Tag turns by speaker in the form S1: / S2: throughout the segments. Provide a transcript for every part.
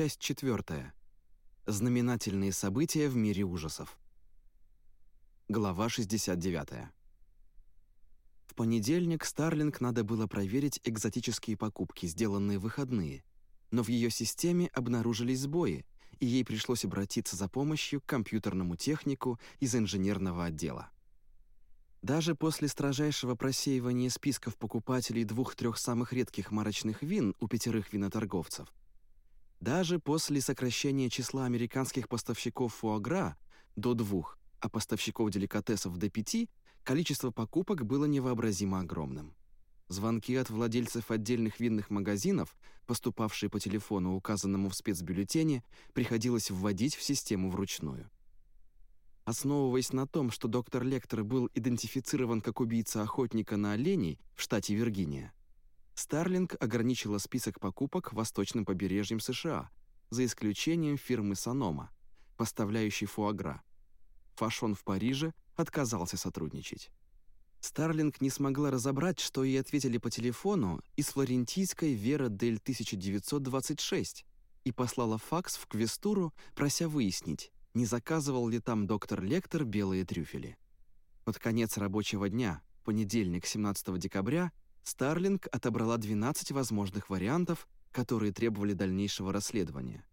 S1: Часть четвертая. Знаменательные события в мире ужасов. Глава 69. В понедельник Старлинг надо было проверить экзотические покупки, сделанные в выходные, но в ее системе обнаружились сбои, и ей пришлось обратиться за помощью к компьютерному технику из инженерного отдела. Даже после строжайшего просеивания списков покупателей двух-трех самых редких марочных вин у пятерых виноторговцев, даже после сокращения числа американских поставщиков фуагра до двух, а поставщиков деликатесов до пяти, количество покупок было невообразимо огромным. Звонки от владельцев отдельных винных магазинов, поступавшие по телефону, указанному в спецбюллетене, приходилось вводить в систему вручную. Основываясь на том, что доктор Лектор был идентифицирован как убийца охотника на оленей в штате Виргиния, Старлинг ограничила список покупок восточным побережьем США, за исключением фирмы Санома, поставляющей фуагра. Фашон в Париже отказался сотрудничать. Старлинг не смогла разобрать, что ей ответили по телефону из флорентийской Вера Дель 1926 и послала факс в Квестуру, прося выяснить, не заказывал ли там доктор Лектор белые трюфели. Под конец рабочего дня, понедельник, 17 декабря, Старлинг отобрала 12 возможных вариантов, которые требовали дальнейшего расследования.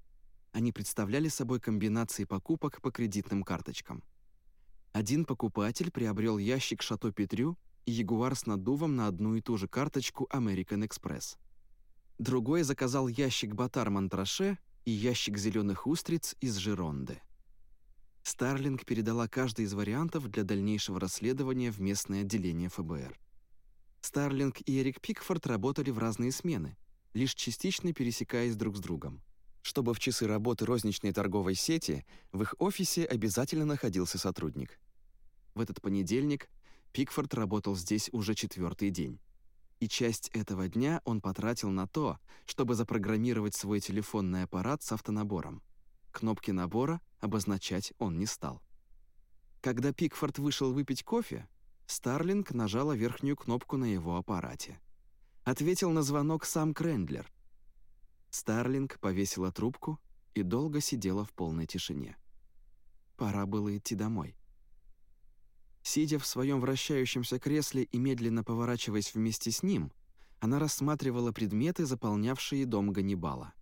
S1: Они представляли собой комбинации покупок по кредитным карточкам. Один покупатель приобрел ящик «Шато Петрю» и «Ягуар» с надувом на одну и ту же карточку American Express. Другой заказал ящик «Батар Монтраше» и ящик зеленых устриц из Жиронды. Старлинг передала каждый из вариантов для дальнейшего расследования в местное отделение ФБР. Старлинг и Эрик Пикфорд работали в разные смены, лишь частично пересекаясь друг с другом. Чтобы в часы работы розничной торговой сети в их офисе обязательно находился сотрудник. В этот понедельник Пикфорд работал здесь уже четвертый день. И часть этого дня он потратил на то, чтобы запрограммировать свой телефонный аппарат с автонабором. Кнопки набора обозначать он не стал. Когда Пикфорд вышел выпить кофе, Старлинг нажала верхнюю кнопку на его аппарате. Ответил на звонок сам Крендлер. Старлинг повесила трубку и долго сидела в полной тишине. Пора было идти домой. Сидя в своем вращающемся кресле и медленно поворачиваясь вместе с ним, она рассматривала предметы, заполнявшие дом Ганнибала.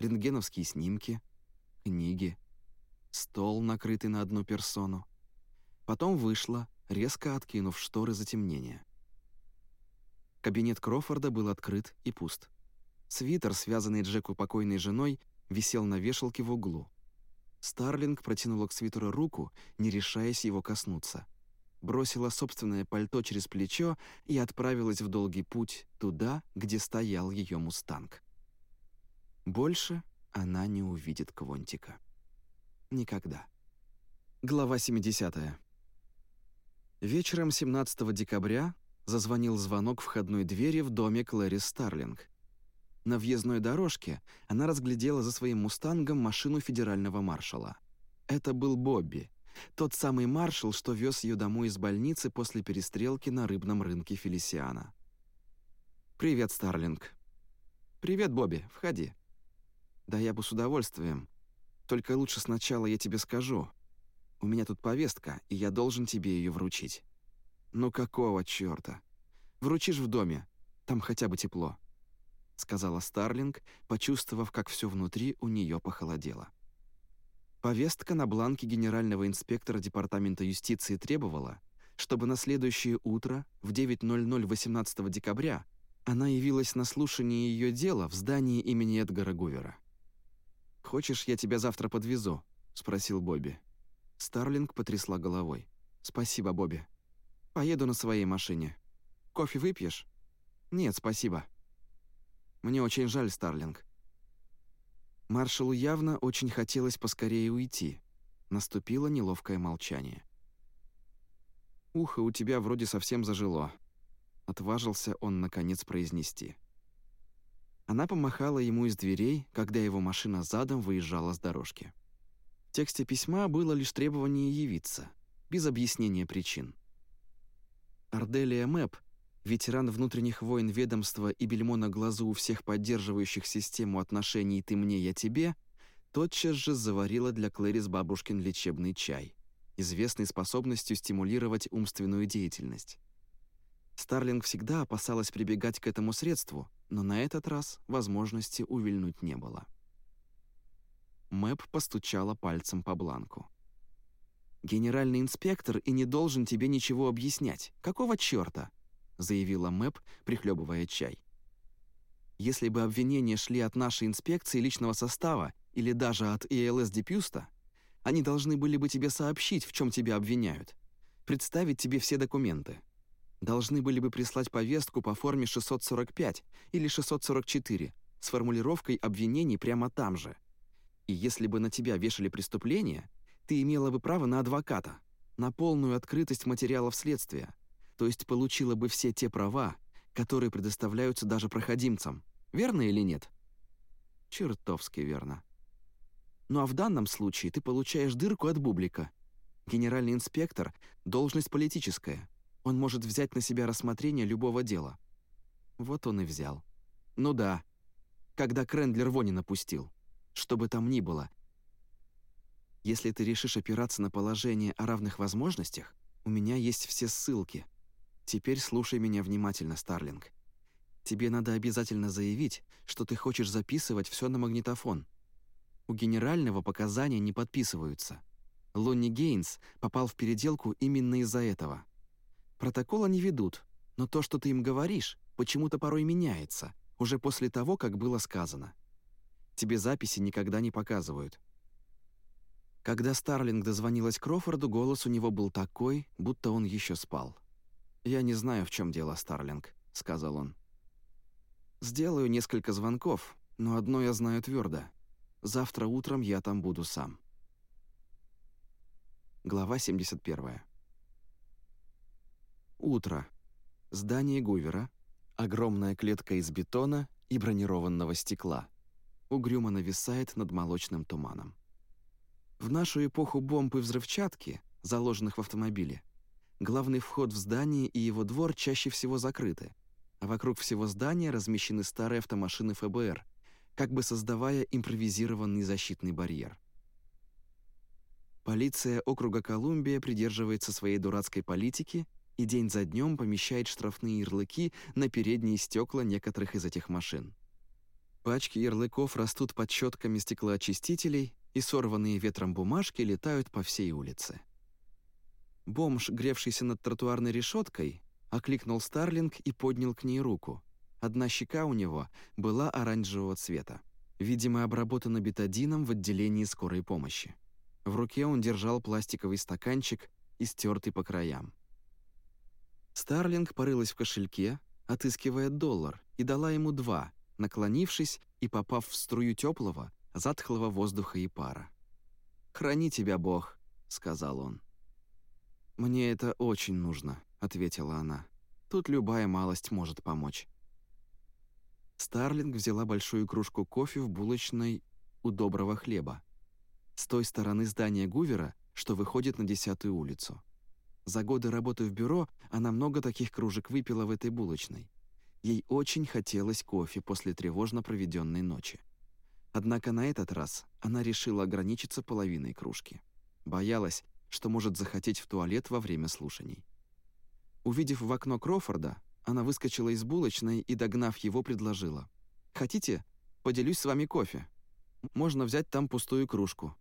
S1: Рентгеновские снимки, книги, стол, накрытый на одну персону. Потом вышла, резко откинув шторы затемнения. Кабинет Крофорда был открыт и пуст. Свитер, связанный Джеку покойной женой, висел на вешалке в углу. Старлинг протянула к свитеру руку, не решаясь его коснуться. Бросила собственное пальто через плечо и отправилась в долгий путь туда, где стоял ее мустанг. Больше она не увидит Квонтика. Никогда. Глава 70. Вечером 17 декабря зазвонил звонок входной двери в доме Клэри Старлинг. На въездной дорожке она разглядела за своим «Мустангом» машину федерального маршала. Это был Бобби, тот самый маршал, что вез ее домой из больницы после перестрелки на рыбном рынке Фелисиана. «Привет, Старлинг». «Привет, Бобби, входи». «Да я бы с удовольствием. Только лучше сначала я тебе скажу. У меня тут повестка, и я должен тебе ее вручить». «Ну какого чёрта? Вручишь в доме, там хотя бы тепло», — сказала Старлинг, почувствовав, как все внутри у нее похолодело. Повестка на бланке генерального инспектора Департамента юстиции требовала, чтобы на следующее утро в 9.00 18 декабря она явилась на слушание ее дела в здании имени Эдгара Гувера. «Хочешь, я тебя завтра подвезу?» — спросил Бобби. Старлинг потрясла головой. «Спасибо, Бобби. Поеду на своей машине. Кофе выпьешь?» «Нет, спасибо». «Мне очень жаль, Старлинг». Маршалу явно очень хотелось поскорее уйти. Наступило неловкое молчание. «Ухо у тебя вроде совсем зажило», — отважился он, наконец, произнести. Она помахала ему из дверей, когда его машина задом выезжала с дорожки. В тексте письма было лишь требование явиться, без объяснения причин. Арделия Мэп, ветеран внутренних войн ведомства и бельмо на глазу у всех поддерживающих систему отношений «ты мне, я тебе», тотчас же заварила для Клэрис бабушкин лечебный чай, известный способностью стимулировать умственную деятельность. Старлинг всегда опасалась прибегать к этому средству, но на этот раз возможности увильнуть не было. Мэп постучала пальцем по бланку. «Генеральный инспектор и не должен тебе ничего объяснять. Какого чёрта?» — заявила Мэп, прихлебывая чай. «Если бы обвинения шли от нашей инспекции личного состава или даже от ИЛС Депюста, они должны были бы тебе сообщить, в чем тебя обвиняют, представить тебе все документы. Должны были бы прислать повестку по форме 645 или 644 с формулировкой обвинений прямо там же. И если бы на тебя вешали преступление, ты имела бы право на адвоката, на полную открытость материалов следствия, то есть получила бы все те права, которые предоставляются даже проходимцам. Верно или нет? Чертовски верно. Ну а в данном случае ты получаешь дырку от бублика. Генеральный инспектор — должность политическая. Он может взять на себя рассмотрение любого дела. Вот он и взял. Ну да, когда Крендлер Вони напустил. Что бы там ни было. Если ты решишь опираться на положение о равных возможностях, у меня есть все ссылки. Теперь слушай меня внимательно, Старлинг. Тебе надо обязательно заявить, что ты хочешь записывать все на магнитофон — у генерального показания не подписываются. Лонни Гейнс попал в переделку именно из-за этого. Протокола не ведут, но то, что ты им говоришь, почему-то порой меняется, уже после того, как было сказано. Тебе записи никогда не показывают. Когда Старлинг дозвонилась Крофорду, голос у него был такой, будто он еще спал. «Я не знаю, в чем дело, Старлинг», — сказал он. «Сделаю несколько звонков, но одно я знаю твердо. Завтра утром я там буду сам. Глава 71. Утро. Здание Гувера. Огромная клетка из бетона и бронированного стекла. Угрюмо нависает над молочным туманом. В нашу эпоху бомб и взрывчатки, заложенных в автомобиле, главный вход в здание и его двор чаще всего закрыты, а вокруг всего здания размещены старые автомашины ФБР, как бы создавая импровизированный защитный барьер. Полиция округа Колумбия придерживается своей дурацкой политики и день за днем помещает штрафные ярлыки на передние стекла некоторых из этих машин. Пачки ярлыков растут под щетками стеклоочистителей, и сорванные ветром бумажки летают по всей улице. Бомж, гревшийся над тротуарной решеткой, окликнул Старлинг и поднял к ней руку. Одна щека у него была оранжевого цвета, видимо, обработана бетадином в отделении скорой помощи. В руке он держал пластиковый стаканчик, истертый по краям. Старлинг порылась в кошельке, отыскивая доллар, и дала ему два, наклонившись и попав в струю теплого, затхлого воздуха и пара. «Храни тебя Бог», — сказал он. «Мне это очень нужно», — ответила она. «Тут любая малость может помочь». Старлинг взяла большую кружку кофе в булочной у доброго хлеба. С той стороны здания Гувера, что выходит на десятую улицу. За годы работы в бюро она много таких кружек выпила в этой булочной. Ей очень хотелось кофе после тревожно проведенной ночи. Однако на этот раз она решила ограничиться половиной кружки. Боялась, что может захотеть в туалет во время слушаний. Увидев в окно Крофорда, она выскочила из булочной и, догнав его, предложила. «Хотите? Поделюсь с вами кофе. Можно взять там пустую кружку».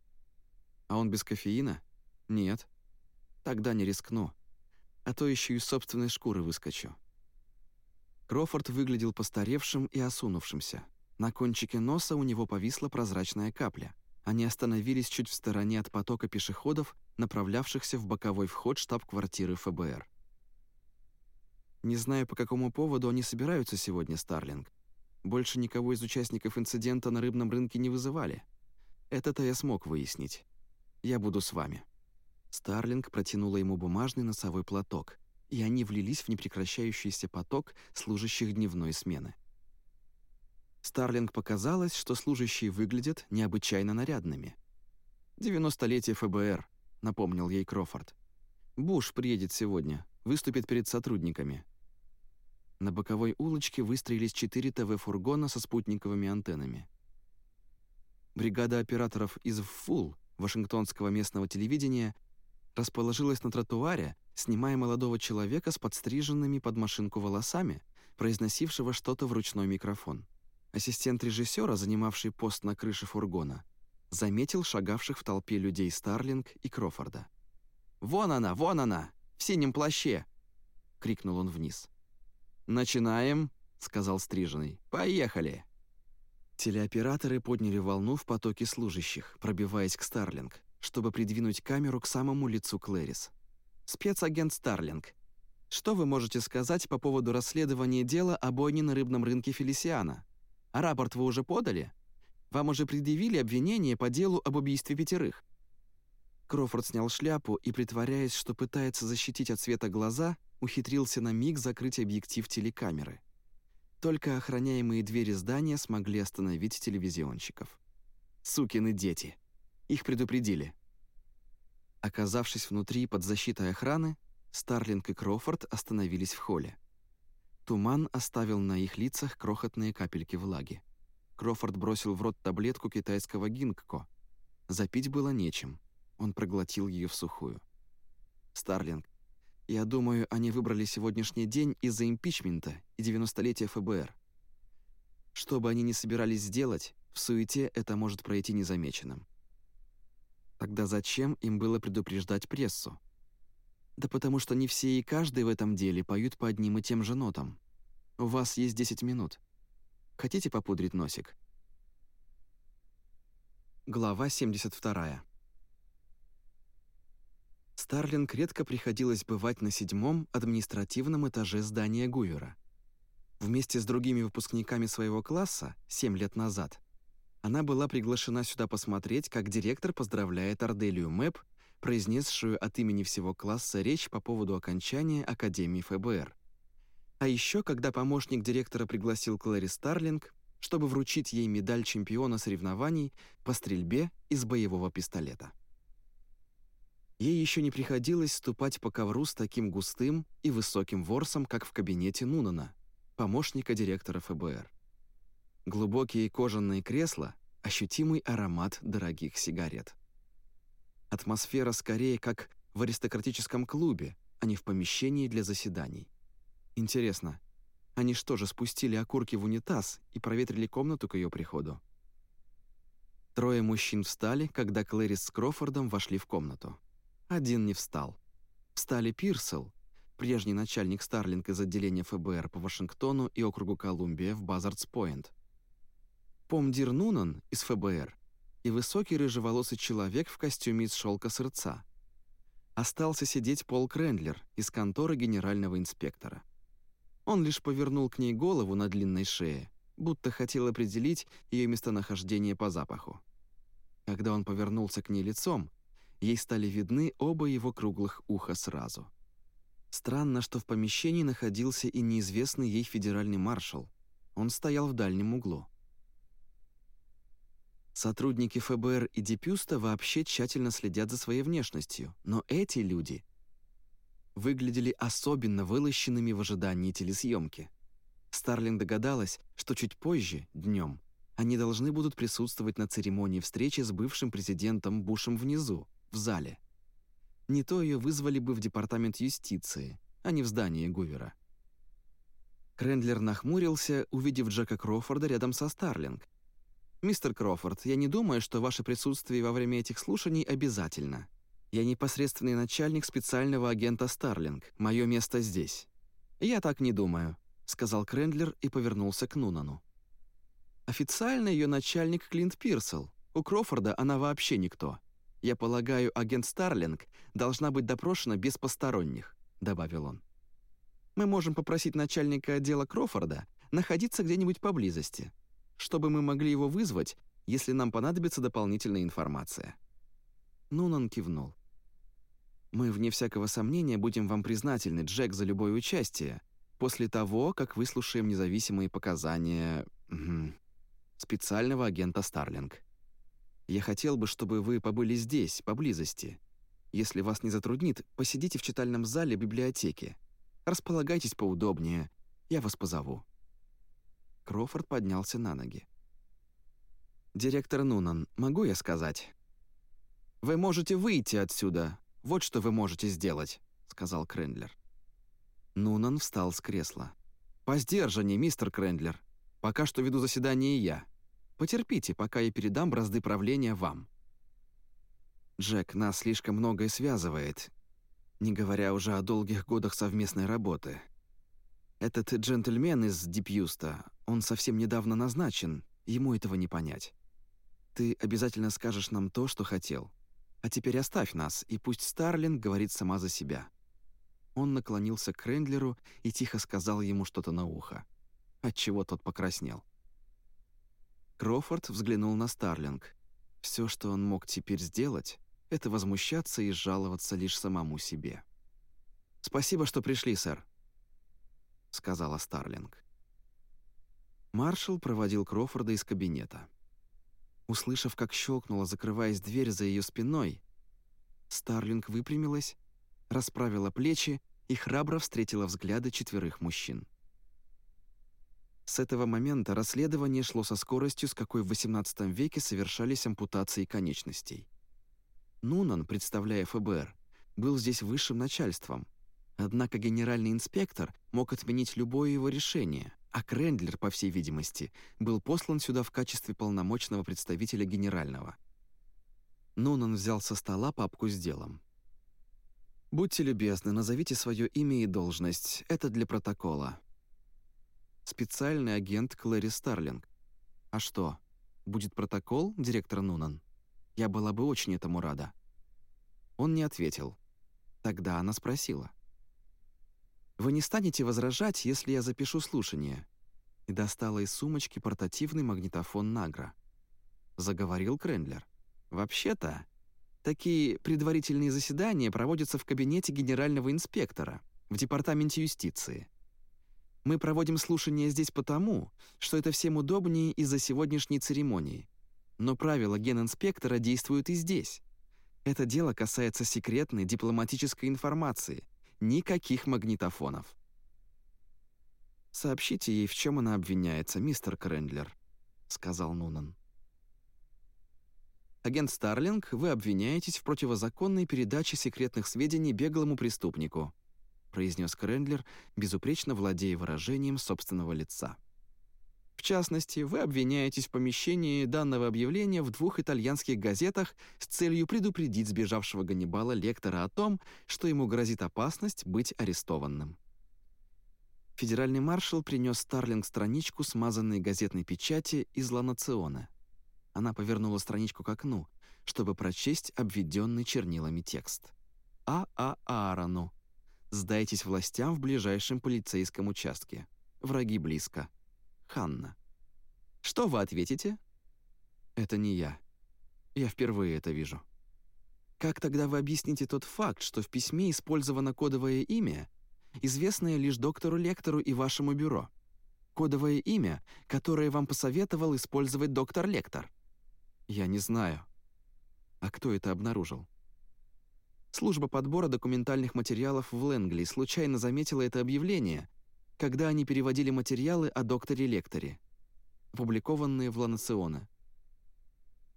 S1: «А он без кофеина?» «Нет». «Тогда не рискну. А то еще из собственной шкуры выскочу». Крофорд выглядел постаревшим и осунувшимся. На кончике носа у него повисла прозрачная капля. Они остановились чуть в стороне от потока пешеходов, направлявшихся в боковой вход штаб-квартиры ФБР. Не знаю, по какому поводу они собираются сегодня, Старлинг. Больше никого из участников инцидента на рыбном рынке не вызывали. Это-то я смог выяснить. Я буду с вами». Старлинг протянула ему бумажный носовой платок, и они влились в непрекращающийся поток служащих дневной смены. Старлинг показалось, что служащие выглядят необычайно нарядными. «Девяностолетие ФБР», — напомнил ей Крофорд. «Буш приедет сегодня, выступит перед сотрудниками. На боковой улочке выстроились четыре ТВ-фургона со спутниковыми антеннами. Бригада операторов из ФУЛ, Вашингтонского местного телевидения, расположилась на тротуаре, снимая молодого человека с подстриженными под машинку волосами, произносившего что-то в ручной микрофон. Ассистент режиссера, занимавший пост на крыше фургона, заметил шагавших в толпе людей Старлинг и Крофорда. «Вон она, вон она! В синем плаще!» — крикнул он вниз. «Начинаем», — сказал Стриженный. «Поехали!» Телеоператоры подняли волну в потоке служащих, пробиваясь к Старлинг, чтобы придвинуть камеру к самому лицу Клэрис. «Спецагент Старлинг, что вы можете сказать по поводу расследования дела о бойне на рыбном рынке Фелисиана? А рапорт вы уже подали? Вам уже предъявили обвинение по делу об убийстве пятерых?» Крофорд снял шляпу и, притворяясь, что пытается защитить от света глаза, ухитрился на миг закрыть объектив телекамеры. Только охраняемые двери здания смогли остановить телевизионщиков. «Сукины дети!» Их предупредили. Оказавшись внутри под защитой охраны, Старлинг и Крофорд остановились в холле. Туман оставил на их лицах крохотные капельки влаги. Крофорд бросил в рот таблетку китайского гингко. Запить было нечем. Он проглотил ее в сухую. «Старлинг, я думаю, они выбрали сегодняшний день из-за импичмента и 90-летия ФБР. Что бы они ни собирались сделать, в суете это может пройти незамеченным. Тогда зачем им было предупреждать прессу? Да потому что не все и каждый в этом деле поют по одним и тем же нотам. У вас есть 10 минут. Хотите попудрить носик? Глава 72. Старлинг редко приходилось бывать на седьмом административном этаже здания Гувера. Вместе с другими выпускниками своего класса, семь лет назад, она была приглашена сюда посмотреть, как директор поздравляет Арделию Мэп, произнесшую от имени всего класса речь по поводу окончания Академии ФБР. А еще, когда помощник директора пригласил Клэри Старлинг, чтобы вручить ей медаль чемпиона соревнований по стрельбе из боевого пистолета. Ей еще не приходилось ступать по ковру с таким густым и высоким ворсом, как в кабинете Нунана, помощника директора ФБР. Глубокие кожаные кресла, ощутимый аромат дорогих сигарет. Атмосфера скорее как в аристократическом клубе, а не в помещении для заседаний. Интересно, они что же спустили окурки в унитаз и проветрили комнату к ее приходу? Трое мужчин встали, когда Клэрис с Крофордом вошли в комнату. Один не встал. Встали Пирсел, прежний начальник Старлинг из отделения ФБР по Вашингтону и округу Колумбия в Базардс-Пойнт. Помдир Нунан из ФБР и высокий рыжеволосый человек в костюме из шелка сырца. Остался сидеть Пол Крендлер из конторы генерального инспектора. Он лишь повернул к ней голову на длинной шее, будто хотел определить ее местонахождение по запаху. Когда он повернулся к ней лицом, ей стали видны оба его круглых уха сразу. Странно, что в помещении находился и неизвестный ей федеральный маршал. Он стоял в дальнем углу. Сотрудники ФБР и Депюста вообще тщательно следят за своей внешностью, но эти люди выглядели особенно вылощенными в ожидании телесъемки. Старлинг догадалась, что чуть позже, днем, они должны будут присутствовать на церемонии встречи с бывшим президентом Бушем внизу, в зале. Не то ее вызвали бы в департамент юстиции, а не в здание Гувера. Крендлер нахмурился, увидев Джека Кроуфорда рядом со Старлинг. «Мистер Кроуфорд, я не думаю, что ваше присутствие во время этих слушаний обязательно. Я непосредственный начальник специального агента Старлинг. Мое место здесь». «Я так не думаю», — сказал Крендлер и повернулся к Нунану. «Официально ее начальник Клинт Пирсел. У Крофорда она вообще никто. Я полагаю, агент Старлинг должна быть допрошена без посторонних», — добавил он. «Мы можем попросить начальника отдела Крофорда находиться где-нибудь поблизости, чтобы мы могли его вызвать, если нам понадобится дополнительная информация». Нунан кивнул. Мы, вне всякого сомнения, будем вам признательны, Джек, за любое участие, после того, как выслушаем независимые показания специального агента Старлинг. Я хотел бы, чтобы вы побыли здесь, поблизости. Если вас не затруднит, посидите в читальном зале библиотеки. Располагайтесь поудобнее. Я вас позову». Крофорд поднялся на ноги. «Директор Нунан, могу я сказать?» «Вы можете выйти отсюда. Вот что вы можете сделать», — сказал Крендлер. Нунан встал с кресла. «По сдержаннее, мистер Крендлер. Пока что веду заседание я. Потерпите, пока я передам бразды правления вам». «Джек, нас слишком многое связывает, не говоря уже о долгих годах совместной работы. Этот джентльмен из Дипьюста, он совсем недавно назначен, ему этого не понять. Ты обязательно скажешь нам то, что хотел. А теперь оставь нас, и пусть Старлинг говорит сама за себя». Он наклонился к Рендлеру и тихо сказал ему что-то на ухо, отчего тот покраснел. Крофорд взглянул на Старлинг. Все, что он мог теперь сделать, это возмущаться и жаловаться лишь самому себе. «Спасибо, что пришли, сэр», — сказала Старлинг. Маршал проводил Крофорда из кабинета. Услышав, как щелкнула, закрываясь дверь за ее спиной, Старлинг выпрямилась, расправила плечи и храбро встретила взгляды четверых мужчин. С этого момента расследование шло со скоростью, с какой в XVIII веке совершались ампутации конечностей. Нунан, представляя ФБР, был здесь высшим начальством. Однако генеральный инспектор мог отменить любое его решение, а Крендлер, по всей видимости, был послан сюда в качестве полномочного представителя генерального. Нунан взял со стола папку с делом. «Будьте любезны, назовите свое имя и должность. Это для протокола». «Специальный агент Клэри Старлинг». «А что, будет протокол, директор Нунан?» Я была бы очень этому рада». Он не ответил. Тогда она спросила. «Вы не станете возражать, если я запишу слушание?» И достала из сумочки портативный магнитофон Награ. Заговорил Крендлер. «Вообще-то, такие предварительные заседания проводятся в кабинете генерального инспектора в Департаменте юстиции. Мы проводим слушания здесь потому, что это всем удобнее из-за сегодняшней церемонии. Но правила генинспектора действуют и здесь. Это дело касается секретной дипломатической информации. Никаких магнитофонов. «Сообщите ей, в чем она обвиняется, мистер Крендлер», — сказал Нунан. «Агент Старлинг, вы обвиняетесь в противозаконной передаче секретных сведений беглому преступнику», произнес Крендлер, безупречно владея выражением собственного лица. В частности, вы обвиняетесь в помещении данного объявления в двух итальянских газетах с целью предупредить сбежавшего Ганнибала лектора о том, что ему грозит опасность быть арестованным. Федеральный маршал принес Старлинг страничку смазанной газетной печати из Ланациона. Она повернула страничку к окну, чтобы прочесть обведенный чернилами текст. А. А. Аарону. Сдайтесь властям в ближайшем полицейском участке. Враги близко. Ханна. «Что вы ответите?» «Это не я. Я впервые это вижу». «Как тогда вы объясните тот факт, что в письме использовано кодовое имя, известное лишь доктору-лектору и вашему бюро? Кодовое имя, которое вам посоветовал использовать доктор-лектор?» «Я не знаю». «А кто это обнаружил?» Служба подбора документальных материалов в Лэнгли случайно заметила это объявление когда они переводили материалы о докторе-лекторе, опубликованные в Ланациона.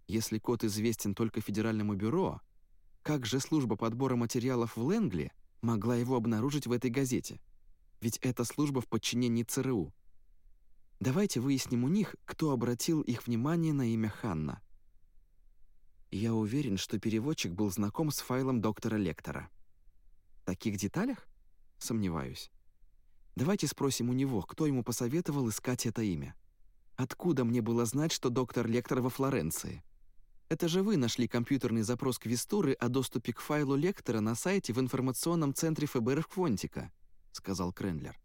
S1: Если код известен только Федеральному бюро, как же служба подбора материалов в Лэнгли могла его обнаружить в этой газете? Ведь эта служба в подчинении ЦРУ. Давайте выясним у них, кто обратил их внимание на имя Ханна. Я уверен, что переводчик был знаком с файлом доктора Лектора. В таких деталях? Сомневаюсь. Давайте спросим у него, кто ему посоветовал искать это имя. Откуда мне было знать, что доктор Лектор во Флоренции? Это же вы нашли компьютерный запрос Квестуры о доступе к файлу Лектора на сайте в информационном центре ФБР Квонтика», — сказал Крендлер.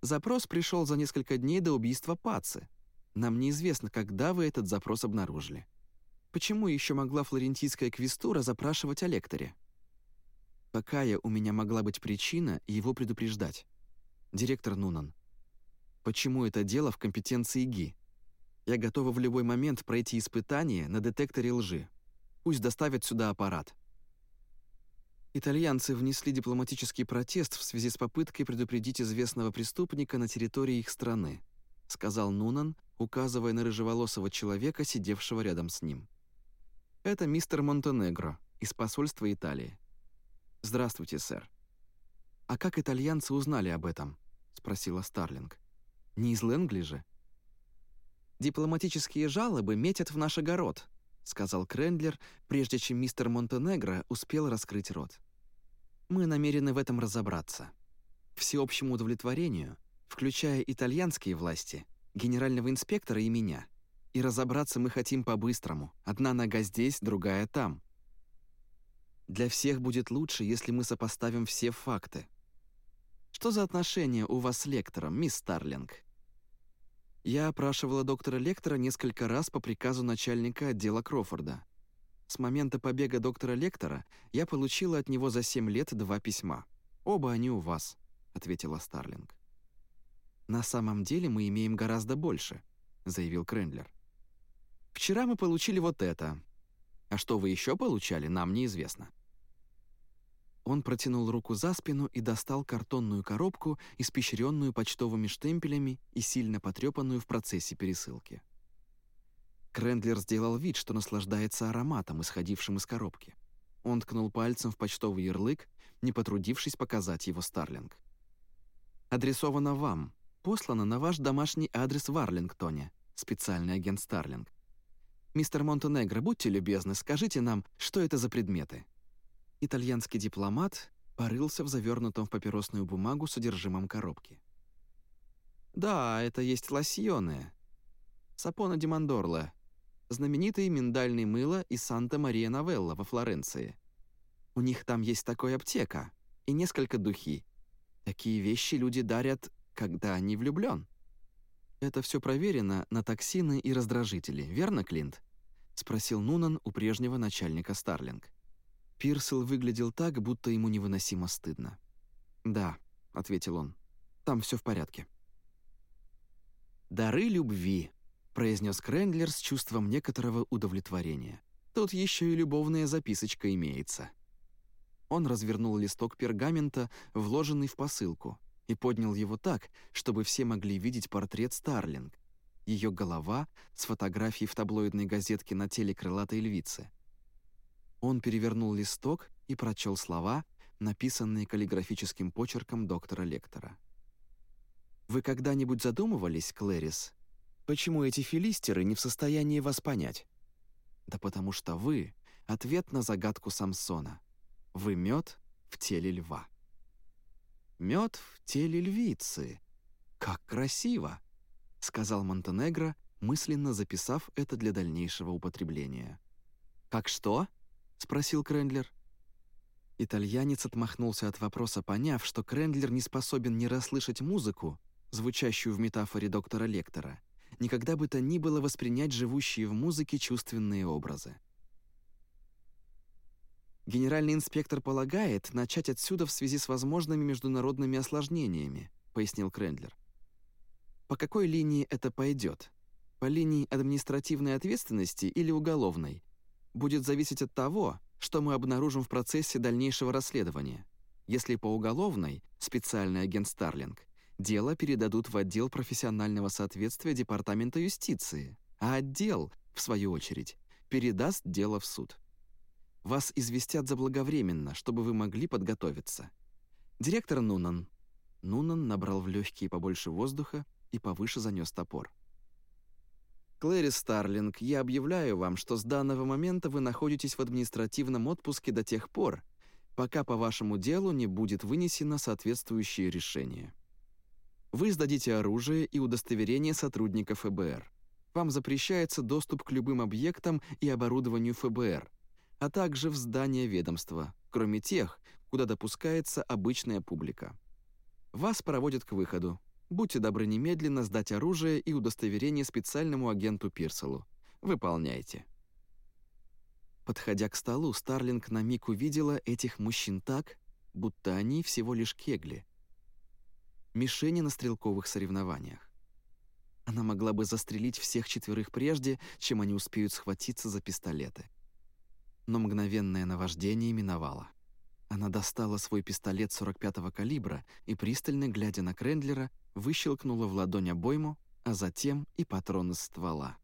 S1: «Запрос пришел за несколько дней до убийства Паци. Нам неизвестно, когда вы этот запрос обнаружили. Почему еще могла флорентийская Квестура запрашивать о Лекторе? Какая у меня могла быть причина его предупреждать?» «Директор Нунан, почему это дело в компетенции ГИ? Я готова в любой момент пройти испытание на детекторе лжи. Пусть доставят сюда аппарат». Итальянцы внесли дипломатический протест в связи с попыткой предупредить известного преступника на территории их страны, сказал Нунан, указывая на рыжеволосого человека, сидевшего рядом с ним. Это мистер Монтенегро из посольства Италии. Здравствуйте, сэр. А как итальянцы узнали об этом? Спросила Старлинг. Не из Лэнгли же? Дипломатические жалобы метят в наш огород, сказал Крендлер, прежде чем мистер Монтенегро успел раскрыть рот. Мы намерены в этом разобраться. К всеобщему удовлетворению, включая итальянские власти, генерального инспектора и меня. И разобраться мы хотим по-быстрому. Одна нога здесь, другая там. Для всех будет лучше, если мы сопоставим все факты. Что за отношения у вас с лектором, мисс Старлинг? Я опрашивала доктора Лектора несколько раз по приказу начальника отдела Крофорда. С момента побега доктора Лектора я получила от него за семь лет два письма. Оба они у вас», — ответила Старлинг. «На самом деле мы имеем гораздо больше», — заявил Крендлер. «Вчера мы получили вот это. А что вы еще получали, нам неизвестно». Он протянул руку за спину и достал картонную коробку, испещренную почтовыми штемпелями и сильно потрепанную в процессе пересылки. Крендлер сделал вид, что наслаждается ароматом, исходившим из коробки. Он ткнул пальцем в почтовый ярлык, не потрудившись показать его Старлинг. «Адресовано вам. Послано на ваш домашний адрес в Арлингтоне, специальный агент Старлинг. Мистер Монтенегро, будьте любезны, скажите нам, что это за предметы?» Итальянский дипломат порылся в завернутом в папиросную бумагу содержимом коробки. «Да, это есть лосьоны. Сапона ди Мандорла, знаменитые миндальные мыло из Санта-Мария-Новелла во Флоренции. У них там есть такая аптека и несколько духи. Такие вещи люди дарят, когда они влюблён. Это все проверено на токсины и раздражители, верно, Клинт? спросил Нунан у прежнего начальника Старлинг. Пирсел выглядел так, будто ему невыносимо стыдно. «Да», — ответил он, — «там все в порядке». «Дары любви», произнес Крендлер с чувством некоторого удовлетворения. Тут еще и любовная записочка имеется. Он развернул листок пергамента, вложенный в посылку, и поднял его так, чтобы все могли видеть портрет Старлинг. Ее голова с фотографией в таблоидной газетке на теле крылатой львицы. Он перевернул листок и прочел слова, написанные каллиграфическим почерком доктора Лектора. «Вы когда-нибудь задумывались, Клэрис, Почему эти филистеры не в состоянии вас понять? Да потому что вы — ответ на загадку Самсона. Вы мед в теле льва. Мед в теле львицы. Как красиво! сказал Монтенегро, мысленно записав это для дальнейшего употребления. «Как что?» — спросил Крендлер. Итальянец отмахнулся от вопроса, поняв, что Крендлер не способен не расслышать музыку, звучащую в метафоре доктора Лектора, никогда бы то ни было воспринять живущие в музыке чувственные образы. Генеральный инспектор полагает начать отсюда в связи с возможными международными осложнениями, пояснил Крендлер. По какой линии это пойдет? По линии административной ответственности или уголовной? Будет зависеть от того, что мы обнаружим в процессе дальнейшего расследования. Если по уголовной, специальный агент Старлинг дело передадут в отдел профессионального соответствия Департамента юстиции, а отдел, в свою очередь, передаст дело в суд. Вас известят заблаговременно, чтобы вы могли подготовиться. Директор Нунан. Нунан набрал в легкие побольше воздуха и повыше занес топор. Клэри Старлинг, я объявляю вам, что с данного момента вы находитесь в административном отпуске до тех пор, пока по вашему делу не будет вынесено соответствующее решение. Вы сдадите оружие и удостоверение сотрудника ФБР. Вам запрещается доступ к любым объектам и оборудованию ФБР, а также в здания ведомства, кроме тех, куда допускается обычная публика. Вас проводят к выходу. Будьте добры немедленно сдать оружие и удостоверение специальному агенту Пирселу. Выполняйте. Подходя к столу, Старлинг на миг увидела этих мужчин так, будто они всего лишь кегли — мишени на стрелковых соревнованиях. Она могла бы застрелить всех четверых прежде, чем они успеют схватиться за пистолеты. Но мгновенное наваждение миновало. Она достала свой пистолет 45-го калибра и, пристально глядя на Крендлера, выщелкнула в ладонь обойму, а затем и патрон из ствола.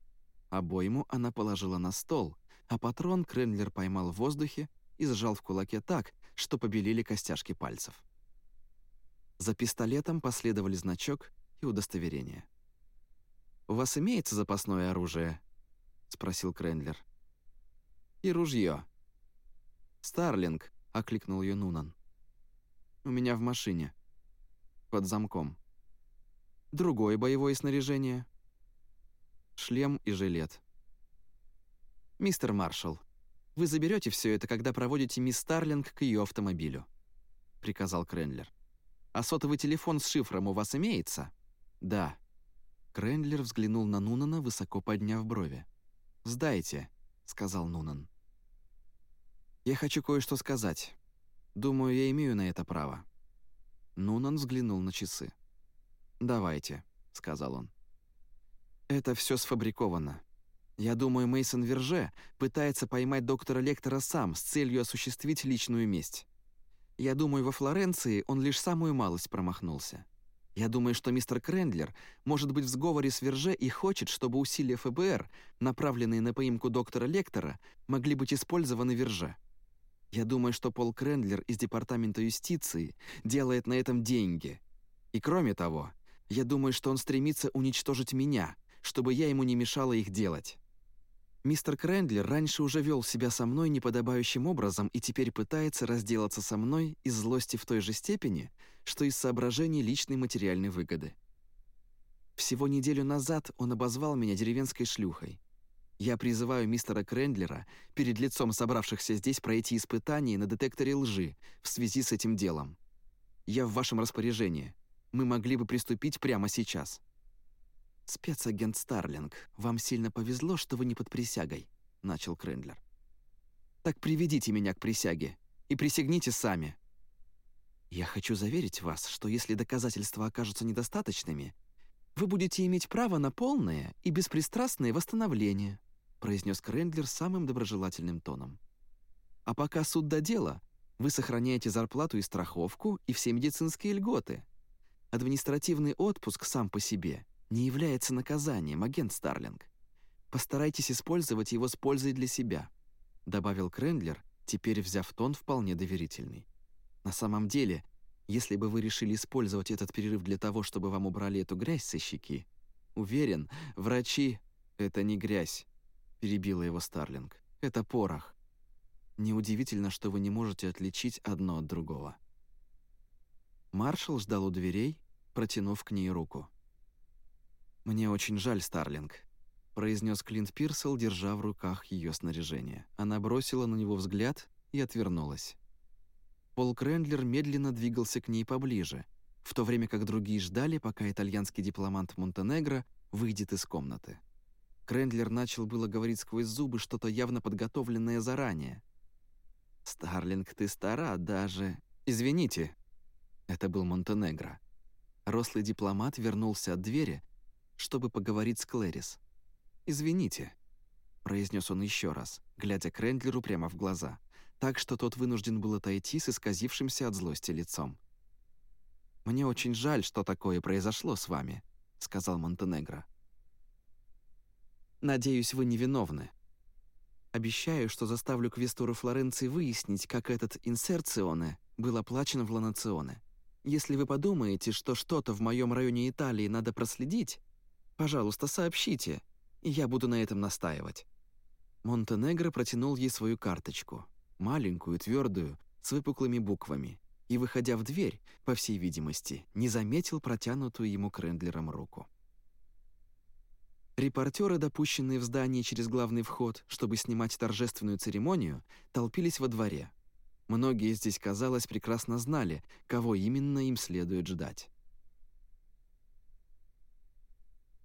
S1: Обойму она положила на стол, а патрон Крендлер поймал в воздухе и сжал в кулаке так, что побелели костяшки пальцев. За пистолетом последовали значок и удостоверение. «У вас имеется запасное оружие?» — спросил Крендлер. «И ружье». «Старлинг», — окликнул ее Нунан. «У меня в машине. Под замком». «Другое боевое снаряжение?» «Шлем и жилет». «Мистер Маршалл, вы заберете все это, когда проводите мисс Старлинг к ее автомобилю», — приказал Крендлер. «А сотовый телефон с шифром у вас имеется?» «Да». Крендлер взглянул на Нунана, высоко подняв брови. «Сдайте», — сказал Нунан. «Я хочу кое-что сказать. Думаю, я имею на это право». Нунан взглянул на часы. «Давайте», — сказал он. «Это все сфабриковано. Я думаю, Мейсон Верже пытается поймать доктора Лектора сам с целью осуществить личную месть. Я думаю, во Флоренции он лишь самую малость промахнулся. Я думаю, что мистер Крендлер может быть в сговоре с Верже и хочет, чтобы усилия ФБР, направленные на поимку доктора Лектора, могли быть использованы Верже. Я думаю, что Пол Крендлер из Департамента юстиции делает на этом деньги. И кроме того, я думаю, что он стремится уничтожить меня, чтобы я ему не мешала их делать. Мистер Крендлер раньше уже вел себя со мной неподобающим образом и теперь пытается разделаться со мной из злости в той же степени, что из соображений личной материальной выгоды. Всего неделю назад он обозвал меня деревенской шлюхой. Я призываю мистера Крендлера перед лицом собравшихся здесь пройти испытание на детекторе лжи в связи с этим делом. Я в вашем распоряжении. Мы могли бы приступить прямо сейчас. «Спецагент Старлинг, вам сильно повезло, что вы не под присягой», — начал Крендлер. «Так приведите меня к присяге и присягните сами». «Я хочу заверить вас, что если доказательства окажутся недостаточными, вы будете иметь право на полное и беспристрастное восстановление», произнес Крендлер самым доброжелательным тоном. «А пока суд до дела, вы сохраняете зарплату и страховку и все медицинские льготы. Административный отпуск сам по себе не является наказанием, агент Старлинг. Постарайтесь использовать его с пользой для себя», добавил Крендлер, теперь взяв тон вполне доверительный. «На самом деле, если бы вы решили использовать этот перерыв для того, чтобы вам убрали эту грязь со щеки, уверен, врачи — это не грязь перебила его Старлинг. «Это порох. Неудивительно, что вы не можете отличить одно от другого». Маршал ждал у дверей, протянув к ней руку. «Мне очень жаль, Старлинг», — произнес Клинт Пирсел, держа в руках ее снаряжение. Она бросила на него взгляд и отвернулась. Пол Крендлер медленно двигался к ней поближе, в то время как другие ждали, пока итальянский дипломант Монтенегро выйдет из комнаты. Крендлер начал было говорить сквозь зубы что-то явно подготовленное заранее. «Старлинг, ты стара даже...» «Извините». Это был Монтенегро. Рослый дипломат вернулся от двери, чтобы поговорить с Клэрис. «Извините», — произнес он еще раз, глядя Крендлеру прямо в глаза, так что тот вынужден был отойти с исказившимся от злости лицом. «Мне очень жаль, что такое произошло с вами», — сказал Монтенегро. Надеюсь, вы невиновны. Обещаю, что заставлю квестуру Флоренции выяснить, как этот инсерционе был оплачен в Ланационе. Если вы подумаете, что что-то в моем районе Италии надо проследить, пожалуйста, сообщите, и я буду на этом настаивать». Монтенегро протянул ей свою карточку, маленькую, твердую, с выпуклыми буквами, и, выходя в дверь, по всей видимости, не заметил протянутую ему Крендлером руку. Репортеры, допущенные в здание через главный вход, чтобы снимать торжественную церемонию, толпились во дворе. Многие здесь, казалось, прекрасно знали, кого именно им следует ждать.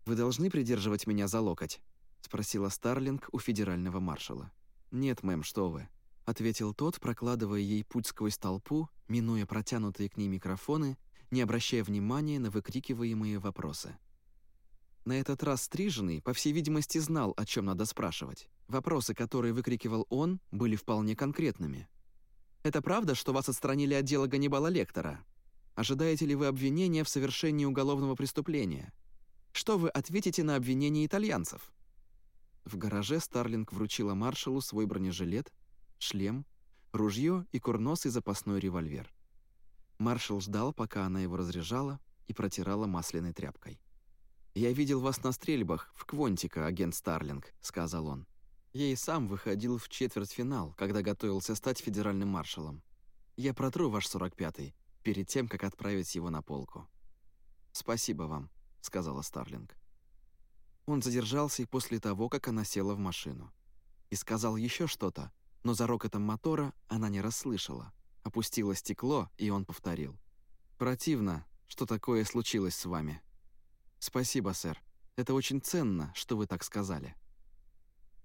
S1: «Вы должны придерживать меня за локоть?» — спросила Старлинг у федерального маршала. «Нет, мэм, что вы», — ответил тот, прокладывая ей путь сквозь толпу, минуя протянутые к ней микрофоны, не обращая внимания на выкрикиваемые вопросы. На этот раз стриженный, по всей видимости, знал, о чем надо спрашивать. Вопросы, которые выкрикивал он, были вполне конкретными. Это правда, что вас отстранили от дела Ганнибала Лектора? Ожидаете ли вы обвинения в совершении уголовного преступления? Что вы ответите на обвинение итальянцев?» В гараже Старлинг вручила маршалу свой бронежилет, шлем, ружье и курносый запасной револьвер. Маршал ждал, пока она его разряжала и протирала масляной тряпкой. «Я видел вас на стрельбах в Квонтика, агент Старлинг», — сказал он. «Я и сам выходил в четвертьфинал, когда готовился стать федеральным маршалом. Я протру ваш 45-й перед тем, как отправить его на полку». «Спасибо вам», — сказала Старлинг. Он задержался и после того, как она села в машину. И сказал еще что-то, но за рокотом мотора она не расслышала. Опустило стекло, и он повторил. «Противно, что такое случилось с вами». «Спасибо, сэр. Это очень ценно, что вы так сказали».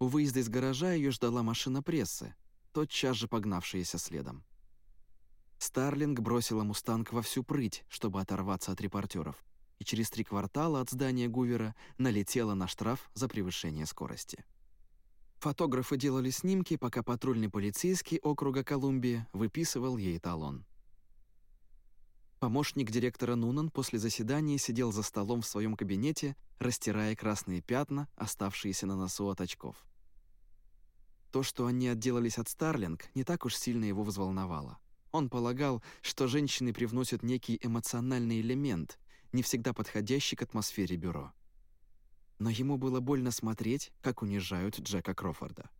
S1: У выезда из гаража ее ждала машина прессы, тотчас же погнавшаяся следом. Старлинг бросила «Мустанг» во всю прыть, чтобы оторваться от репортеров и через три квартала от здания Гувера налетела на штраф за превышение скорости. Фотографы делали снимки, пока патрульный полицейский округа Колумбия выписывал ей талон. Помощник директора Нунан после заседания сидел за столом в своем кабинете, растирая красные пятна, оставшиеся на носу от очков. То, что они отделались от Старлинг, не так уж сильно его взволновало. Он полагал, что женщины привносят некий эмоциональный элемент, не всегда подходящий к атмосфере бюро. Но ему было больно смотреть, как унижают Джека Крофорда.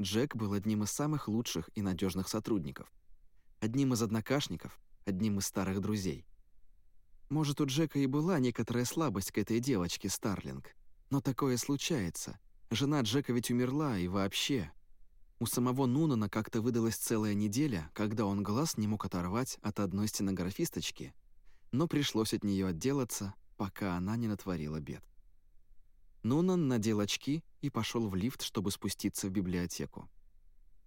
S1: Джек был одним из самых лучших и надежных сотрудников. Одним из однокашников, одним из старых друзей. Может, у Джека и была некоторая слабость к этой девочке, Старлинг. Но такое случается. Жена Джека ведь умерла, и вообще. У самого Нунана как-то выдалась целая неделя, когда он глаз не мог оторвать от одной стенографисточки, но пришлось от нее отделаться, пока она не натворила бед. Нунан надел очки и пошел в лифт, чтобы спуститься в библиотеку.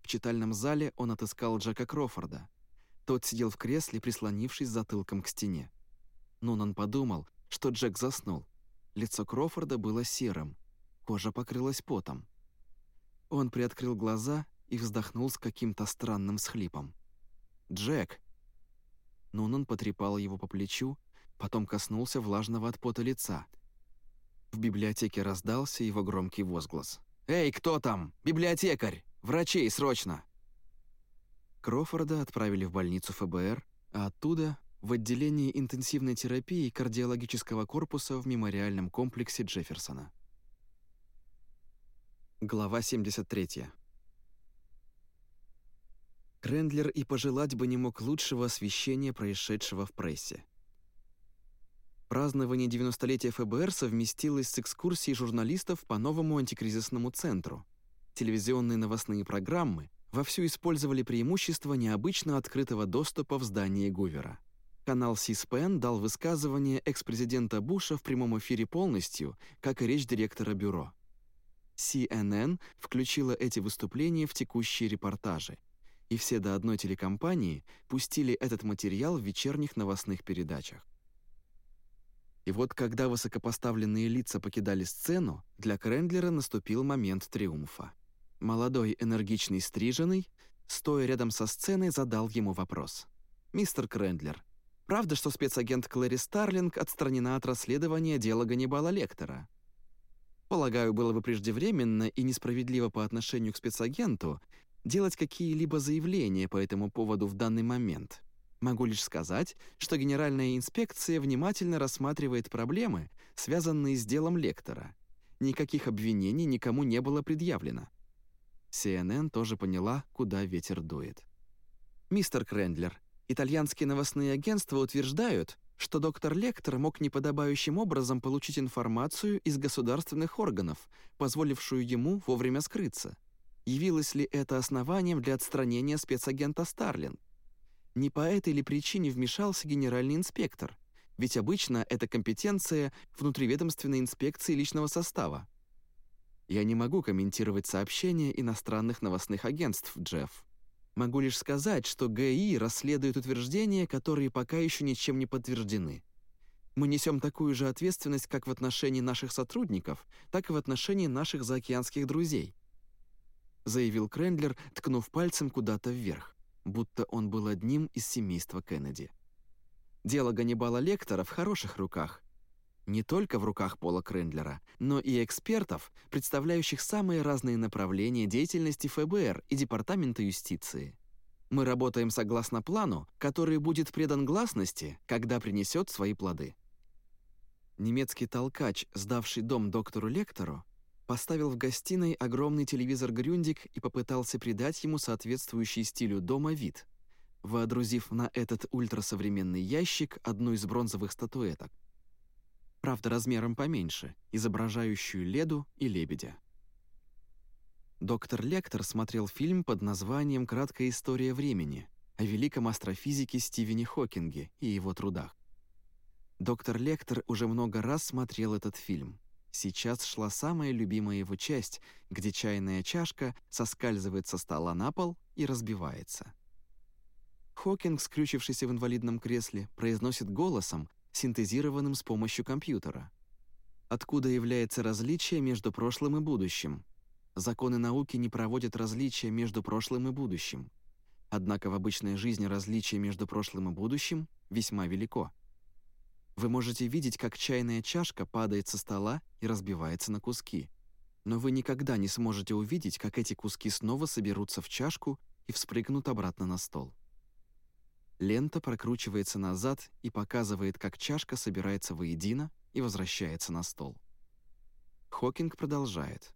S1: В читальном зале он отыскал Джека Крофорда. Тот сидел в кресле, прислонившись затылком к стене. Нунан подумал, что Джек заснул. Лицо Крофорда было серым, кожа покрылась потом. Он приоткрыл глаза и вздохнул с каким-то странным схлипом. «Джек!» Нунан потрепал его по плечу, потом коснулся влажного от пота лица. В библиотеке раздался его громкий возглас. «Эй, кто там? Библиотекарь! Врачей, срочно!» Крофорда отправили в больницу ФБР, а оттуда — в отделение интенсивной терапии кардиологического корпуса в мемориальном комплексе Джефферсона. Глава 73. Крендлер и пожелать бы не мог лучшего освещения происшедшего в прессе. Празднование 90-летия ФБР совместилось с экскурсией журналистов по новому антикризисному центру. Телевизионные новостные программы вовсю использовали преимущество необычно открытого доступа в здание Гувера. Канал C-SPAN дал высказывание экс-президента Буша в прямом эфире полностью, как и речь директора бюро. CNN включила эти выступления в текущие репортажи, и все до одной телекомпании пустили этот материал в вечерних новостных передачах. И вот когда высокопоставленные лица покидали сцену, для Крендлера наступил момент триумфа. Молодой, энергичный стриженный, стоя рядом со сценой, задал ему вопрос. «Мистер Крендлер, правда, что спецагент Клэри Старлинг отстранена от расследования дела Ганнибала Лектора?» Полагаю, было бы преждевременно и несправедливо по отношению к спецагенту делать какие-либо заявления по этому поводу в данный момент. Могу лишь сказать, что Генеральная инспекция внимательно рассматривает проблемы, связанные с делом лектора. Никаких обвинений никому не было предъявлено. CNN тоже поняла, куда ветер дует. «Мистер Крендлер, итальянские новостные агентства утверждают, что доктор Лектор мог неподобающим образом получить информацию из государственных органов, позволившую ему вовремя скрыться. Явилось ли это основанием для отстранения спецагента Старлин? Не по этой ли причине вмешался генеральный инспектор? Ведь обычно это компетенция внутриведомственной инспекции личного состава. Я не могу комментировать сообщения иностранных новостных агентств, Джефф. Могу лишь сказать, что ГИ расследует утверждения, которые пока еще ничем не подтверждены. Мы несем такую же ответственность как в отношении наших сотрудников, так и в отношении наших заокеанских друзей. заявил Крендлер, ткнув пальцем куда-то вверх, будто он был одним из семейства Кеннеди. Дело Ганнибала Лектора в хороших руках. Не только в руках Пола Крендлера, но и экспертов, представляющих самые разные направления деятельности ФБР и Департамента юстиции. Мы работаем согласно плану, который будет предан гласности, когда принесет свои плоды. Немецкий толкач, сдавший дом доктору Лектору, поставил в гостиной огромный телевизор Грюндик и попытался придать ему соответствующий стилю дома вид, водрузив на этот ультрасовременный ящик одну из бронзовых статуэток. Правда, размером поменьше, изображающую леду и лебедя. Доктор Лектор смотрел фильм под названием «Краткая история времени» о великом астрофизике Стивене Хокинге и его трудах. Доктор Лектор уже много раз смотрел этот фильм. Сейчас шла самая любимая его часть, где чайная чашка соскальзывает со стола на пол и разбивается. Хокинг, скрючившийся в инвалидном кресле, произносит голосом, синтезированным с помощью компьютера. Откуда является различие между прошлым и будущим? Законы науки не проводят различия между прошлым и будущим. Однако в обычной жизни различие между прошлым и будущим весьма велико. Вы можете видеть, как чайная чашка падает со стола и разбивается на куски. Но вы никогда не сможете увидеть, как эти куски снова соберутся в чашку и вспрыгнут обратно на стол. Лента прокручивается назад и показывает, как чашка собирается воедино и возвращается на стол. Хокинг продолжает.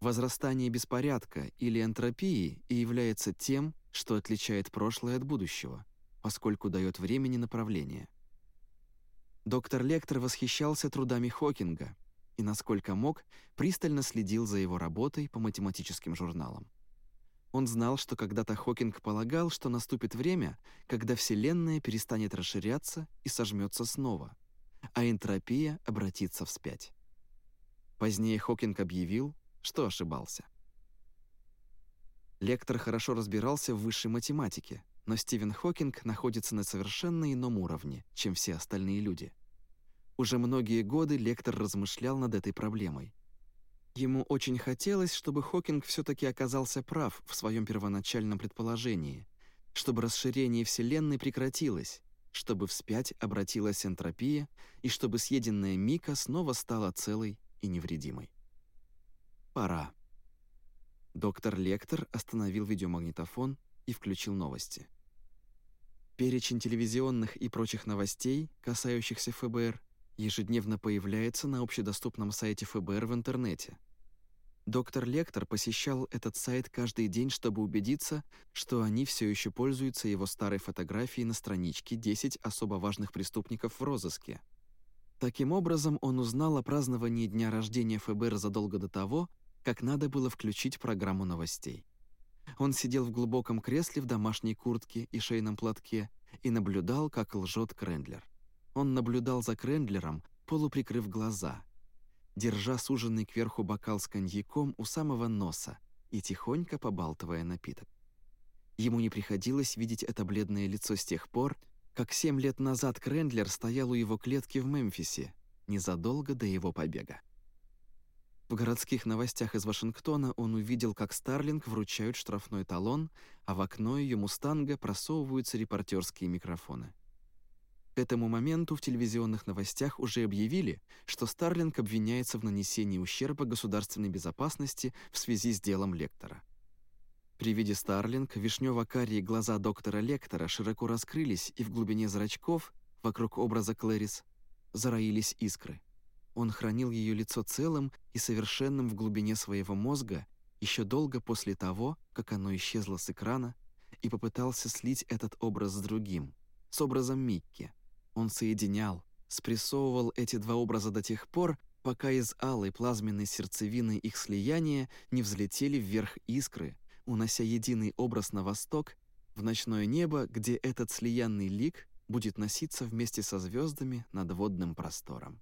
S1: Возрастание беспорядка или энтропии и является тем, что отличает прошлое от будущего, поскольку дает времени направление. Доктор Лектор восхищался трудами Хокинга и, насколько мог, пристально следил за его работой по математическим журналам. Он знал, что когда-то Хокинг полагал, что наступит время, когда Вселенная перестанет расширяться и сожмется снова, а энтропия обратится вспять. Позднее Хокинг объявил, что ошибался. Лектор хорошо разбирался в высшей математике, но Стивен Хокинг находится на совершенно ином уровне, чем все остальные люди. Уже многие годы лектор размышлял над этой проблемой. Ему очень хотелось, чтобы Хокинг все-таки оказался прав в своем первоначальном предположении, чтобы расширение Вселенной прекратилось, чтобы вспять обратилась энтропия и чтобы съеденная Мика снова стала целой и невредимой. Пора. Доктор Лектор остановил видеомагнитофон и включил новости. Перечень телевизионных и прочих новостей, касающихся ФБР, ежедневно появляется на общедоступном сайте ФБР в интернете. Доктор Лектор посещал этот сайт каждый день, чтобы убедиться, что они все еще пользуются его старой фотографией на страничке «10 особо важных преступников в розыске». Таким образом, он узнал о праздновании дня рождения ФБР задолго до того, как надо было включить программу новостей. Он сидел в глубоком кресле в домашней куртке и шейном платке и наблюдал, как лжет Крендлер. Он наблюдал за Крендлером, полуприкрыв глаза, держа суженный кверху бокал с коньяком у самого носа и тихонько побалтывая напиток. Ему не приходилось видеть это бледное лицо с тех пор, как семь лет назад Крендлер стоял у его клетки в Мемфисе, незадолго до его побега. В городских новостях из Вашингтона он увидел, как Старлинг вручают штрафной талон, а в окно ее «Мустанга» просовываются репортерские микрофоны. К этому моменту в телевизионных новостях уже объявили, что Старлинг обвиняется в нанесении ущерба государственной безопасности в связи с делом Лектора. При виде Старлинг вишнево-карие глаза доктора Лектора широко раскрылись, и в глубине зрачков, вокруг образа Клэрис, зароились искры. Он хранил ее лицо целым и совершенным в глубине своего мозга еще долго после того, как оно исчезло с экрана, и попытался слить этот образ с другим, с образом Микки. Он соединял, спрессовывал эти два образа до тех пор, пока из алой плазменной сердцевины их слияния не взлетели вверх искры, унося единый образ на восток, в ночное небо, где этот слиянный лик будет носиться вместе со звездами над водным простором.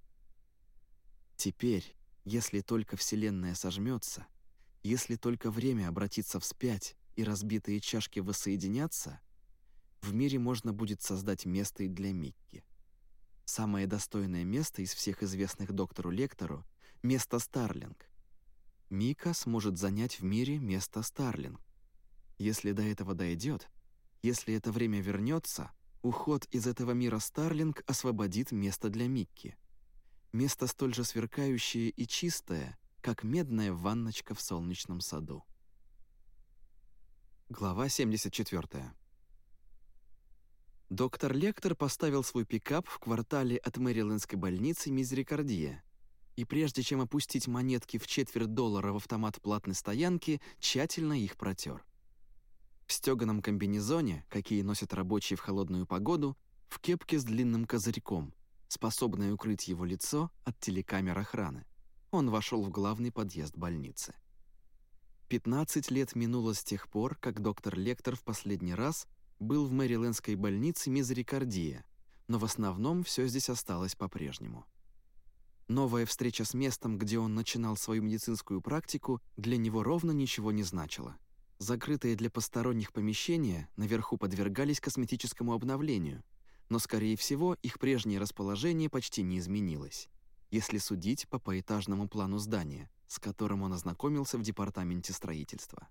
S1: Теперь, если только Вселенная сожмется, если только время обратится вспять и разбитые чашки воссоединятся, в мире можно будет создать место и для Микки. Самое достойное место из всех известных доктору Лектору — место Старлинг. Мика сможет занять в мире место Старлинг. Если до этого дойдет, если это время вернется, уход из этого мира Старлинг освободит место для Микки. Место столь же сверкающее и чистое, как медная ванночка в солнечном саду. Глава 74. Доктор Лектор поставил свой пикап в квартале от Мэрилендской больницы Мизерикардия, и прежде чем опустить монетки в четверть доллара в автомат платной стоянки, тщательно их протер. В стеганом комбинезоне, какие носят рабочие в холодную погоду, в кепке с длинным козырьком, способной укрыть его лицо от телекамер охраны, он вошел в главный подъезд больницы. 15 лет минуло с тех пор, как доктор Лектор в последний раз был в Мэрилендской больнице Мизерикардия, но в основном все здесь осталось по-прежнему. Новая встреча с местом, где он начинал свою медицинскую практику, для него ровно ничего не значила. Закрытые для посторонних помещения наверху подвергались косметическому обновлению, но, скорее всего, их прежнее расположение почти не изменилось, если судить по поэтажному плану здания, с которым он ознакомился в департаменте строительства.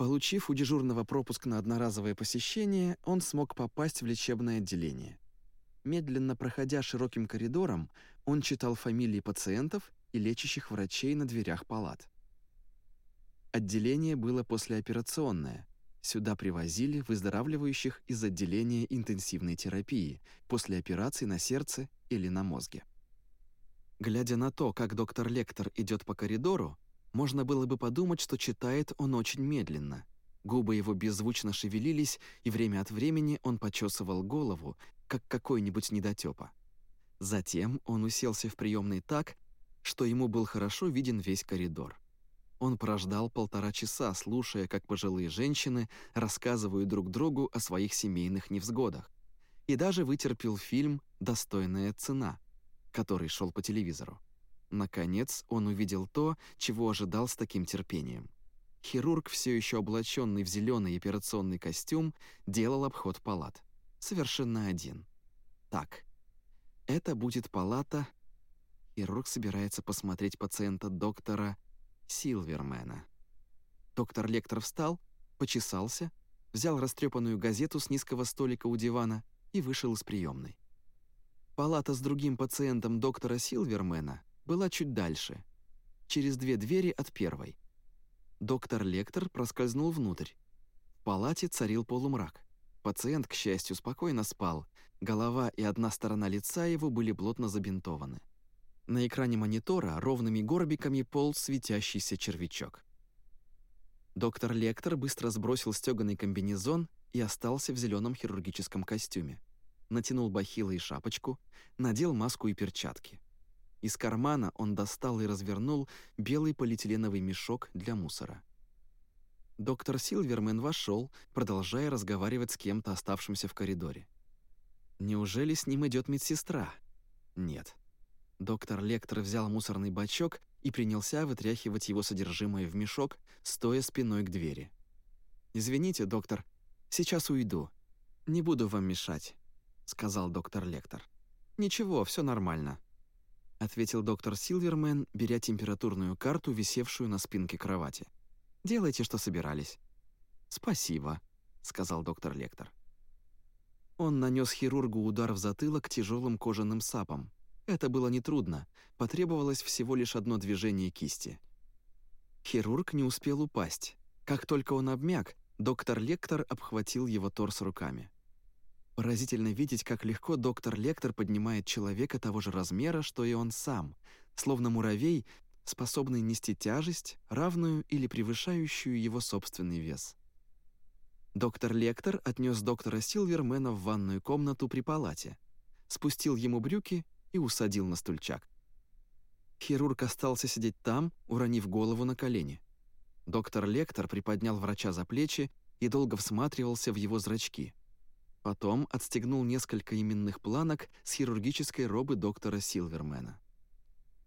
S1: Получив у дежурного пропуск на одноразовое посещение, он смог попасть в лечебное отделение. Медленно проходя широким коридором, он читал фамилии пациентов и лечащих врачей на дверях палат. Отделение было послеоперационное. Сюда привозили выздоравливающих из отделения интенсивной терапии после операций на сердце или на мозге. Глядя на то, как доктор Лектор идет по коридору, можно было бы подумать, что читает он очень медленно. Губы его беззвучно шевелились, и время от времени он почесывал голову, как какой-нибудь недотёпа. Затем он уселся в приемной так, что ему был хорошо виден весь коридор. Он прождал полтора часа, слушая, как пожилые женщины рассказывают друг другу о своих семейных невзгодах, и даже вытерпел фильм «Достойная цена», который шел по телевизору. Наконец он увидел то, чего ожидал с таким терпением. Хирург, все еще облаченный в зеленый операционный костюм, делал обход палат. Совершенно один. Так, это будет палата... Хирург собирается посмотреть пациента доктора Силвермена. Доктор Лектор встал, почесался, взял растрепанную газету с низкого столика у дивана и вышел из приемной. Палата с другим пациентом доктора Силвермена была чуть дальше, через две двери от первой. Доктор Лектор проскользнул внутрь. В палате царил полумрак. Пациент, к счастью, спокойно спал, голова и одна сторона лица его были плотно забинтованы. На экране монитора ровными горбиками полз светящийся червячок. Доктор Лектор быстро сбросил стёганый комбинезон и остался в зеленом хирургическом костюме. Натянул бахилы и шапочку, надел маску и перчатки. Из кармана он достал и развернул белый полиэтиленовый мешок для мусора. Доктор Силвермен вошел, продолжая разговаривать с кем-то, оставшимся в коридоре. Неужели с ним идет медсестра? Нет. Доктор Лектор взял мусорный бачок и принялся вытряхивать его содержимое в мешок, стоя спиной к двери. «Извините, доктор, сейчас уйду. Не буду вам мешать», — сказал доктор Лектор. «Ничего, все нормально», — ответил доктор Силвермен, беря температурную карту, висевшую на спинке кровати. «Делайте, что собирались». «Спасибо», — сказал доктор Лектор. Он нанес хирургу удар в затылок тяжелым кожаным сапом, это было нетрудно, потребовалось всего лишь одно движение кисти. Хирург не успел упасть. Как только он обмяк, доктор Лектор обхватил его торс руками. Поразительно видеть, как легко доктор Лектор поднимает человека того же размера, что и он сам, словно муравей, способный нести тяжесть, равную или превышающую его собственный вес. Доктор Лектор отнес доктора Силвермена в ванную комнату при палате, спустил ему брюки и усадил на стульчак. Хирург остался сидеть там, уронив голову на колени. Доктор Лектор приподнял врача за плечи и долго всматривался в его зрачки. Потом отстегнул несколько именных планок с хирургической робы доктора Силвермена.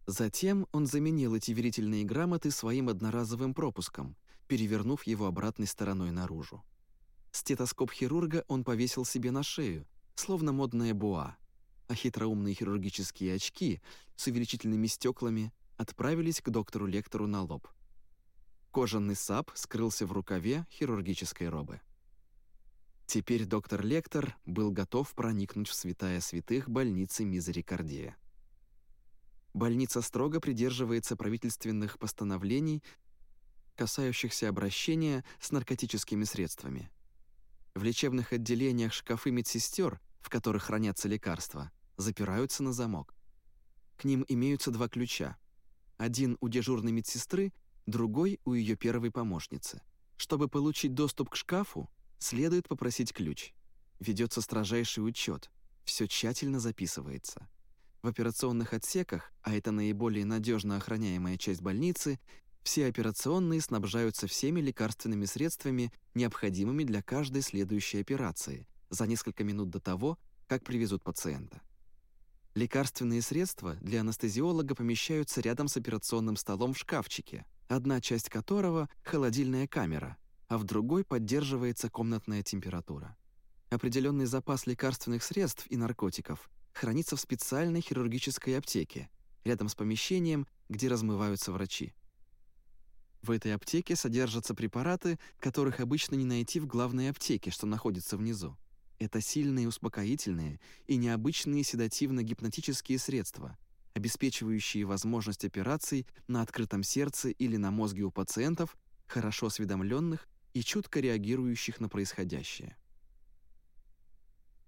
S1: Затем он заменил эти верительные грамоты своим одноразовым пропуском, перевернув его обратной стороной наружу. Стетоскоп хирурга он повесил себе на шею, словно модная буа а хитроумные хирургические очки с увеличительными стеклами отправились к доктору-лектору на лоб. Кожаный сап скрылся в рукаве хирургической робы. Теперь доктор-лектор был готов проникнуть в святая святых больницы Мизерикардия. Больница строго придерживается правительственных постановлений, касающихся обращения с наркотическими средствами. В лечебных отделениях шкафы медсестер, в которых хранятся лекарства, запираются на замок. К ним имеются два ключа. Один у дежурной медсестры, другой у ее первой помощницы. Чтобы получить доступ к шкафу, следует попросить ключ. Ведется строжайший учет, все тщательно записывается. В операционных отсеках, а это наиболее надежно охраняемая часть больницы, все операционные снабжаются всеми лекарственными средствами, необходимыми для каждой следующей операции, за несколько минут до того, как привезут пациента. Лекарственные средства для анестезиолога помещаются рядом с операционным столом в шкафчике, одна часть которого – холодильная камера, а в другой поддерживается комнатная температура. Определенный запас лекарственных средств и наркотиков хранится в специальной хирургической аптеке, рядом с помещением, где размываются врачи. В этой аптеке содержатся препараты, которых обычно не найти в главной аптеке, что находится внизу. Это сильные успокоительные и необычные седативно-гипнотические средства, обеспечивающие возможность операций на открытом сердце или на мозге у пациентов, хорошо осведомленных и чутко реагирующих на происходящее.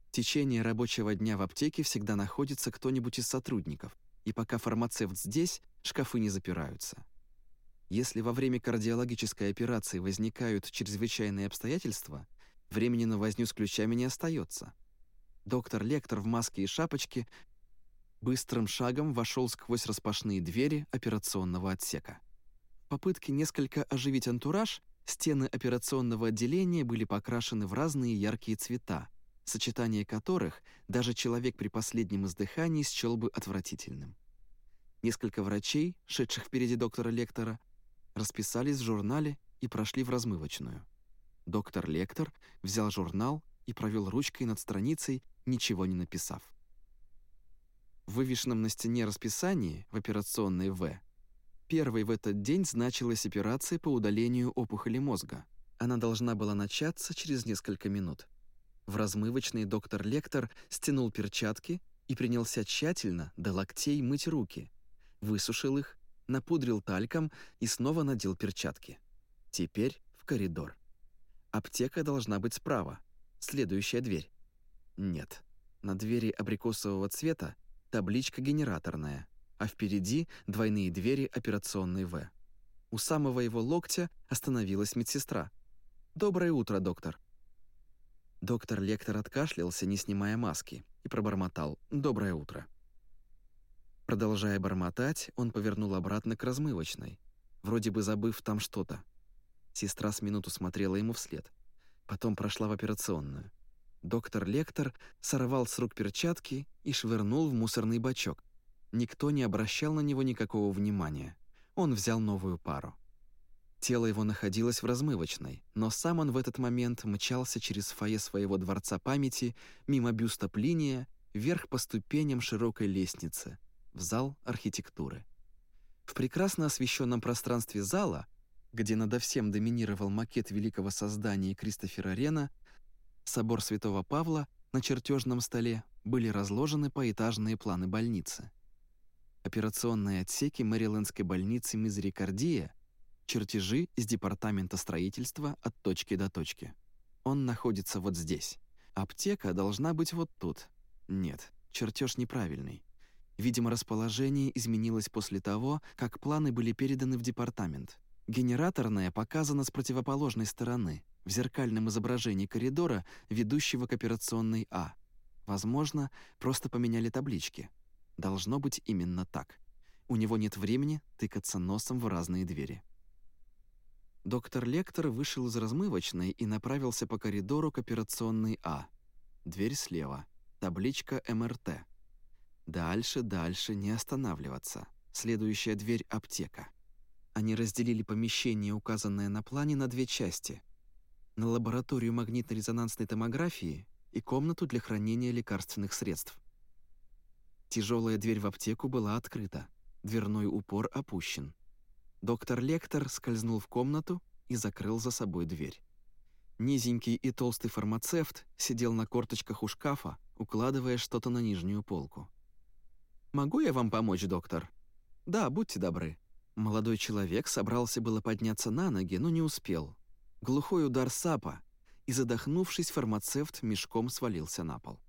S1: В течение рабочего дня в аптеке всегда находится кто-нибудь из сотрудников, и пока фармацевт здесь, шкафы не запираются. Если во время кардиологической операции возникают чрезвычайные обстоятельства, времени на возню с ключами не остается. Доктор-лектор в маске и шапочке быстрым шагом вошел сквозь распашные двери операционного отсека. В попытке несколько оживить антураж, стены операционного отделения были покрашены в разные яркие цвета, сочетание которых даже человек при последнем издыхании счел бы отвратительным. Несколько врачей, шедших впереди доктора-лектора, расписались в журнале и прошли в размывочную. Доктор-лектор взял журнал и провел ручкой над страницей, ничего не написав. В вывешенном на стене расписании в операционной В первой в этот день значилась операция по удалению опухоли мозга. Она должна была начаться через несколько минут. В размывочный доктор-лектор стянул перчатки и принялся тщательно до локтей мыть руки, высушил их, напудрил тальком и снова надел перчатки. Теперь в коридор. Аптека должна быть справа. Следующая дверь. Нет. На двери абрикосового цвета табличка генераторная, а впереди двойные двери операционной В. У самого его локтя остановилась медсестра. «Доброе утро, доктор». Доктор-лектор откашлялся, не снимая маски, и пробормотал «Доброе утро». Продолжая бормотать, он повернул обратно к размывочной, вроде бы забыв там что-то. Сестра с минуту смотрела ему вслед. Потом прошла в операционную. Доктор-лектор сорвал с рук перчатки и швырнул в мусорный бачок. Никто не обращал на него никакого внимания. Он взял новую пару. Тело его находилось в размывочной, но сам он в этот момент мчался через фойе своего дворца памяти мимо бюста Плиния вверх по ступеням широкой лестницы, в зал архитектуры. В прекрасно освещенном пространстве зала, где надо всем доминировал макет великого создания Кристофера Рена, собор Святого Павла на чертежном столе были разложены поэтажные планы больницы. Операционные отсеки Мэрилендской больницы Мизерикардия — Чертежи из департамента строительства от точки до точки. Он находится вот здесь. Аптека должна быть вот тут. Нет, чертеж неправильный. Видимо, расположение изменилось после того, как планы были переданы в департамент. Генераторная показана с противоположной стороны, в зеркальном изображении коридора, ведущего к операционной А. Возможно, просто поменяли таблички. Должно быть именно так. У него нет времени тыкаться носом в разные двери. Доктор Лектор вышел из размывочной и направился по коридору к операционной А. Дверь слева. Табличка МРТ. Дальше, дальше, не останавливаться. Следующая дверь — аптека. Они разделили помещение, указанное на плане, на две части. На лабораторию магнитно-резонансной томографии и комнату для хранения лекарственных средств. Тяжелая дверь в аптеку была открыта. Дверной упор опущен. Доктор Лектор скользнул в комнату и закрыл за собой дверь. Низенький и толстый фармацевт сидел на корточках у шкафа, укладывая что-то на нижнюю полку. «Могу я вам помочь, доктор?» «Да, будьте добры». Молодой человек собрался было подняться на ноги, но не успел. Глухой удар сапа, и, задохнувшись, фармацевт мешком свалился на пол.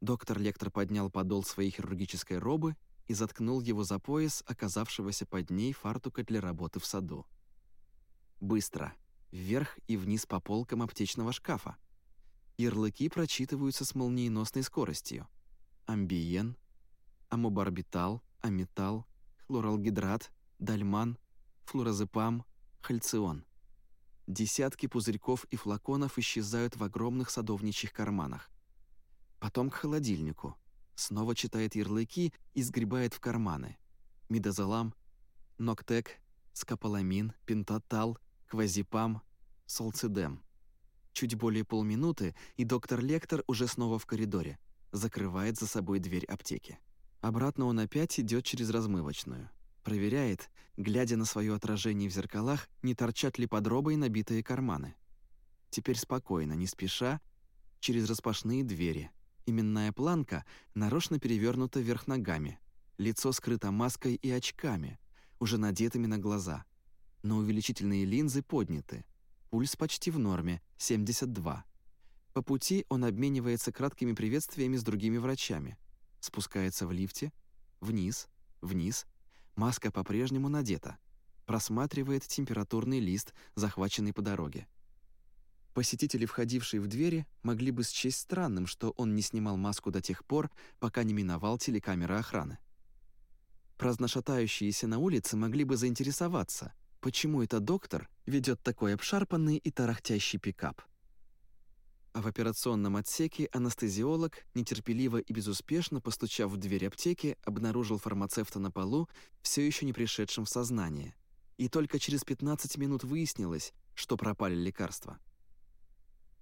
S1: Доктор Лектор поднял подол своей хирургической робы и заткнул его за пояс, оказавшегося под ней фартука для работы в саду. Быстро, вверх и вниз по полкам аптечного шкафа. Ярлыки прочитываются с молниеносной скоростью. Амбиен, амобарбитал, аметал, хлоралгидрат, дальман, флуразепам, хальцион. Десятки пузырьков и флаконов исчезают в огромных садовничьих карманах. Потом к холодильнику. Снова читает ярлыки и сгребает в карманы. Мидозолам, Ноктек, Скополамин, Пентатал, Квазипам, Солцидем. Чуть более полминуты, и доктор Лектор уже снова в коридоре. Закрывает за собой дверь аптеки. Обратно он опять идет через размывочную. Проверяет, глядя на свое отражение в зеркалах, не торчат ли под робой набитые карманы. Теперь спокойно, не спеша, через распашные двери. Именная планка нарочно перевернута вверх ногами. Лицо скрыто маской и очками, уже надетыми на глаза. Но увеличительные линзы подняты. Пульс почти в норме, 72. По пути он обменивается краткими приветствиями с другими врачами. Спускается в лифте, вниз, вниз — Маска по-прежнему надета. Просматривает температурный лист, захваченный по дороге. Посетители, входившие в двери, могли бы счесть странным, что он не снимал маску до тех пор, пока не миновал телекамеры охраны. Праздношатающиеся на улице могли бы заинтересоваться, почему этот доктор ведет такой обшарпанный и тарахтящий пикап. А в операционном отсеке анестезиолог, нетерпеливо и безуспешно постучав в дверь аптеки, обнаружил фармацевта на полу, все еще не пришедшим в сознание. И только через 15 минут выяснилось, что пропали лекарства.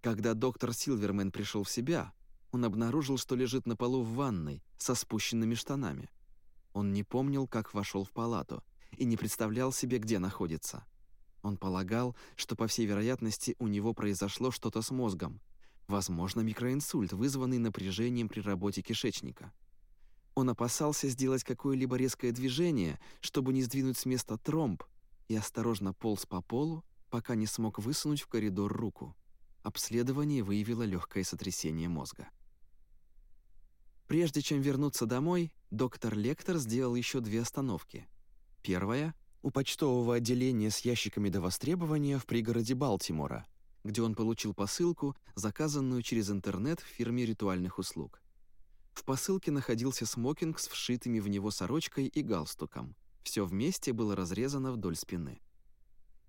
S1: Когда доктор Силвермен пришел в себя, он обнаружил, что лежит на полу в ванной со спущенными штанами. Он не помнил, как вошел в палату, и не представлял себе, где находится. Он полагал, что, по всей вероятности, у него произошло что-то с мозгом, Возможно, микроинсульт, вызванный напряжением при работе кишечника. Он опасался сделать какое-либо резкое движение, чтобы не сдвинуть с места тромб, и осторожно полз по полу, пока не смог высунуть в коридор руку. Обследование выявило легкое сотрясение мозга. Прежде чем вернуться домой, доктор Лектор сделал еще две остановки. Первая — у почтового отделения с ящиками до востребования в пригороде Балтимора — где он получил посылку, заказанную через интернет в фирме ритуальных услуг. В посылке находился смокинг с вшитыми в него сорочкой и галстуком. Все вместе было разрезано вдоль спины.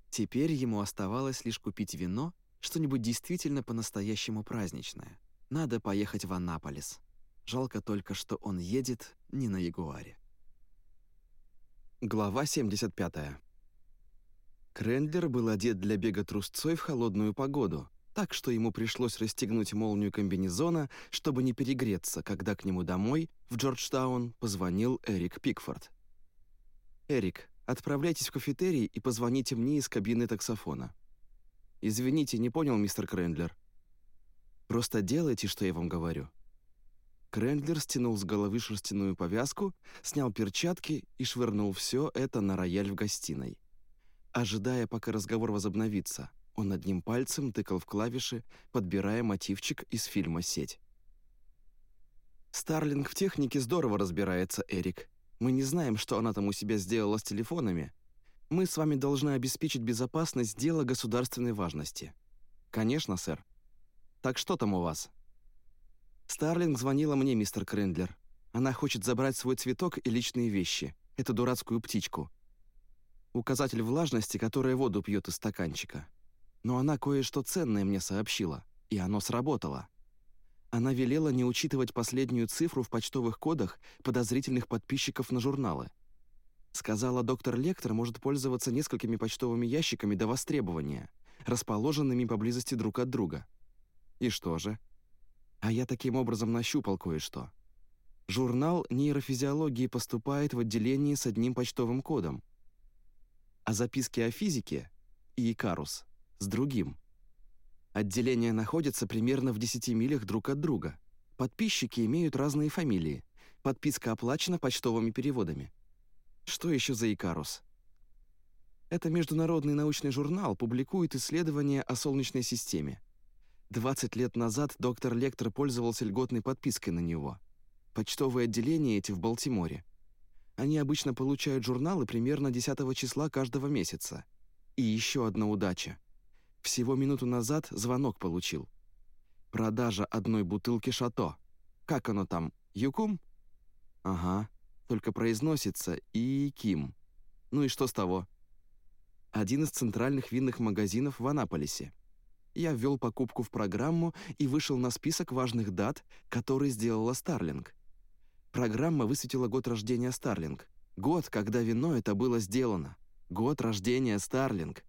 S1: Теперь ему оставалось лишь купить вино, что-нибудь действительно по-настоящему праздничное. Надо поехать в Анаполис. Жалко только, что он едет не на Ягуаре. Глава 75. Крендлер был одет для бега трусцой в холодную погоду, так что ему пришлось расстегнуть молнию комбинезона, чтобы не перегреться, когда к нему домой, в Джорджтаун, позвонил Эрик Пикфорд. «Эрик, отправляйтесь в кафетерий и позвоните мне из кабины таксофона». «Извините, не понял, мистер Крендлер». «Просто делайте, что я вам говорю». Крендлер стянул с головы шерстяную повязку, снял перчатки и швырнул все это на рояль в гостиной. Ожидая, пока разговор возобновится, он одним пальцем тыкал в клавиши, подбирая мотивчик из фильма «Сеть». «Старлинг в технике здорово разбирается, Эрик. Мы не знаем, что она там у себя сделала с телефонами. Мы с вами должны обеспечить безопасность дела государственной важности». «Конечно, сэр. Так что там у вас?» «Старлинг звонила мне, мистер Крендлер. Она хочет забрать свой цветок и личные вещи, эту дурацкую птичку указатель влажности, которая воду пьет из стаканчика. Но она кое-что ценное мне сообщила, и оно сработало. Она велела не учитывать последнюю цифру в почтовых кодах подозрительных подписчиков на журналы. Сказала, доктор Лектор может пользоваться несколькими почтовыми ящиками до востребования, расположенными поблизости друг от друга. И что же? А я таким образом нащупал кое-что. Журнал нейрофизиологии поступает в отделение с одним почтовым кодом, а записки о физике и Икарус с другим. Отделения находятся примерно в 10 милях друг от друга. Подписчики имеют разные фамилии. Подписка оплачена почтовыми переводами. Что еще за Икарус? Это международный научный журнал публикует исследования о Солнечной системе. 20 лет назад доктор Лектор пользовался льготной подпиской на него. Почтовые отделения эти в Балтиморе. Они обычно получают журналы примерно 10 числа каждого месяца. И еще одна удача. Всего минуту назад звонок получил. Продажа одной бутылки «Шато». Как оно там, Юкум? Ага, только произносится и Ким. Ну и что с того? Один из центральных винных магазинов в Анаполисе. Я ввел покупку в программу и вышел на список важных дат, которые сделала Старлинг. Программа высветила год рождения Старлинг. Год, когда вино это было сделано. Год рождения Старлинг.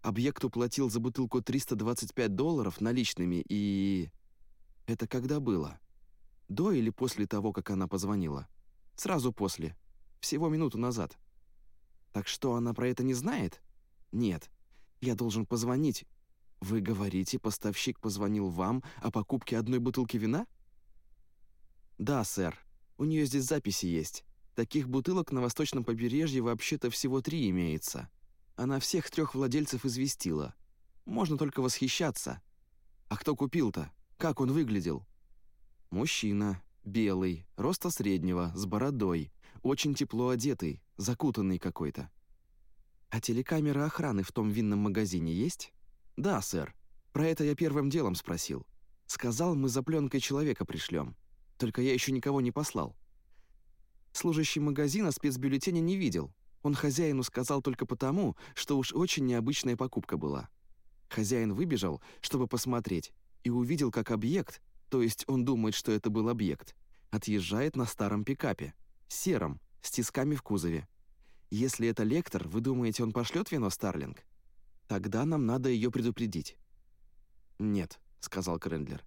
S1: Объект уплатил за бутылку 325 долларов наличными и... Это когда было? До или после того, как она позвонила? Сразу после. Всего минуту назад. Так что она про это не знает? Нет. Я должен позвонить. Вы говорите, поставщик позвонил вам о покупке одной бутылки вина? Да, сэр. У нее здесь записи есть. Таких бутылок на восточном побережье вообще-то всего три имеется. Она всех трех владельцев известила. Можно только восхищаться. А кто купил-то? Как он выглядел? Мужчина, белый, роста среднего, с бородой, очень тепло одетый, закутанный какой-то. А телекамера охраны в том винном магазине есть? Да, сэр. Про это я первым делом спросил. Сказал, мы за пленкой человека пришлем. Только я еще никого не послал. Служащий магазина спецбюллетеня не видел. Он хозяину сказал только потому, что уж очень необычная покупка была. Хозяин выбежал, чтобы посмотреть, и увидел, как объект, то есть он думает, что это был объект, отъезжает на старом пикапе, сером, с тисками в кузове. Если это лектор, вы думаете, он пошлет вино Старлинг? Тогда нам надо ее предупредить. «Нет», — сказал Крендлер.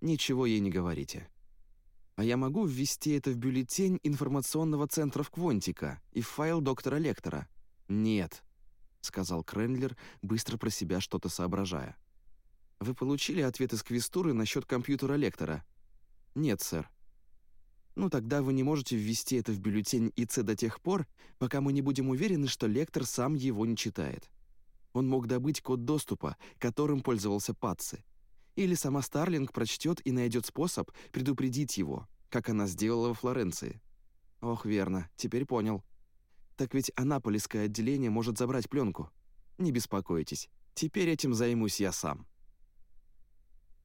S1: «Ничего ей не говорите. А я могу ввести это в бюллетень информационного центра в Квонтика и в файл доктора Лектора? Нет, сказал Крендлер, быстро про себя что-то соображая. Вы получили ответ из квестуры насчет компьютера Лектора? Нет, сэр. Ну тогда вы не можете ввести это в бюллетень ИЦ до тех пор, пока мы не будем уверены, что лектор сам его не читает. Он мог добыть код доступа, которым пользовался Патси. Или сама Старлинг прочтет и найдет способ предупредить его, как она сделала во Флоренции. Ох, верно, теперь понял. Так ведь Анаполисское отделение может забрать пленку. Не беспокойтесь, теперь этим займусь я сам.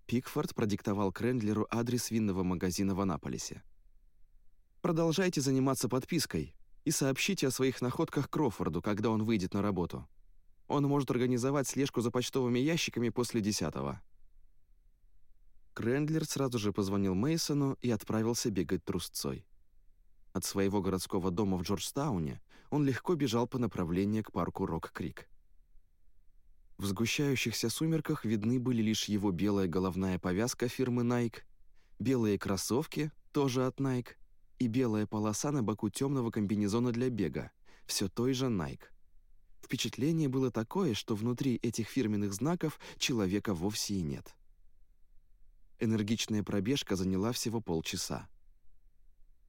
S1: Пикфорд продиктовал Крендлеру адрес винного магазина в Анаполисе. «Продолжайте заниматься подпиской и сообщите о своих находках Крофорду, когда он выйдет на работу. Он может организовать слежку за почтовыми ящиками после десятого». Крендлер сразу же позвонил Мейсону и отправился бегать трусцой. От своего городского дома в Джорджтауне он легко бежал по направлению к парку Рок-Крик. В сгущающихся сумерках видны были лишь его белая головная повязка фирмы Nike, белые кроссовки, тоже от Nike, и белая полоса на боку темного комбинезона для бега, все той же Nike. Впечатление было такое, что внутри этих фирменных знаков человека вовсе и нет. Энергичная пробежка заняла всего полчаса.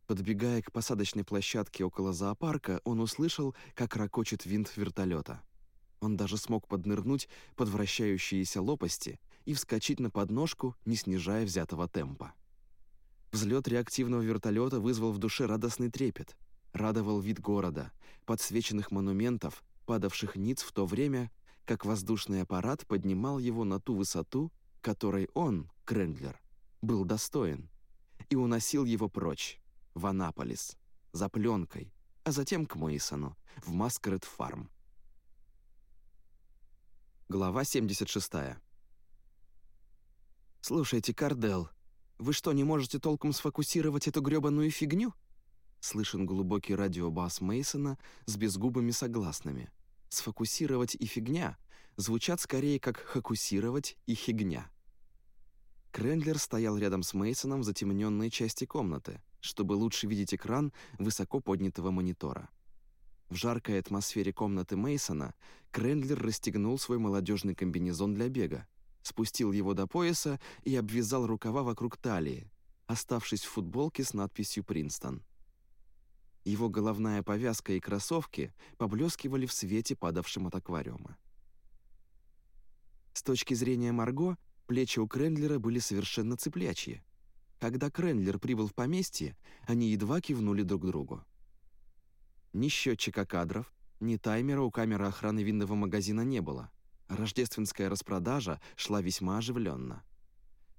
S1: Подбегая к посадочной площадке около зоопарка, он услышал, как ракочет винт вертолета. Он даже смог поднырнуть под вращающиеся лопасти и вскочить на подножку, не снижая взятого темпа. Взлет реактивного вертолета вызвал в душе радостный трепет. Радовал вид города, подсвеченных монументов, падавших ниц в то время, как воздушный аппарат поднимал его на ту высоту, которой он, Крендлер, был достоин, и уносил его прочь, в Анаполис, за пленкой, а затем к Мейсону, в Маскарет Фарм. Глава 76. «Слушайте, Кардел, вы что, не можете толком сфокусировать эту грёбаную фигню?» Слышен глубокий радиобас Мейсона с безгубыми согласными. «Сфокусировать и фигня» звучат скорее как «хокусировать» и «хигня». Крендлер стоял рядом с Мейсоном в затемненной части комнаты, чтобы лучше видеть экран высоко поднятого монитора. В жаркой атмосфере комнаты Мейсона Крендлер расстегнул свой молодежный комбинезон для бега, спустил его до пояса и обвязал рукава вокруг талии, оставшись в футболке с надписью «Принстон». Его головная повязка и кроссовки поблескивали в свете, падавшем от аквариума. С точки зрения Марго, плечи у Крендлера были совершенно цыплячьи. Когда Крендлер прибыл в поместье, они едва кивнули друг другу. Ни счетчика кадров, ни таймера у камеры охраны винного магазина не было. Рождественская распродажа шла весьма оживленно.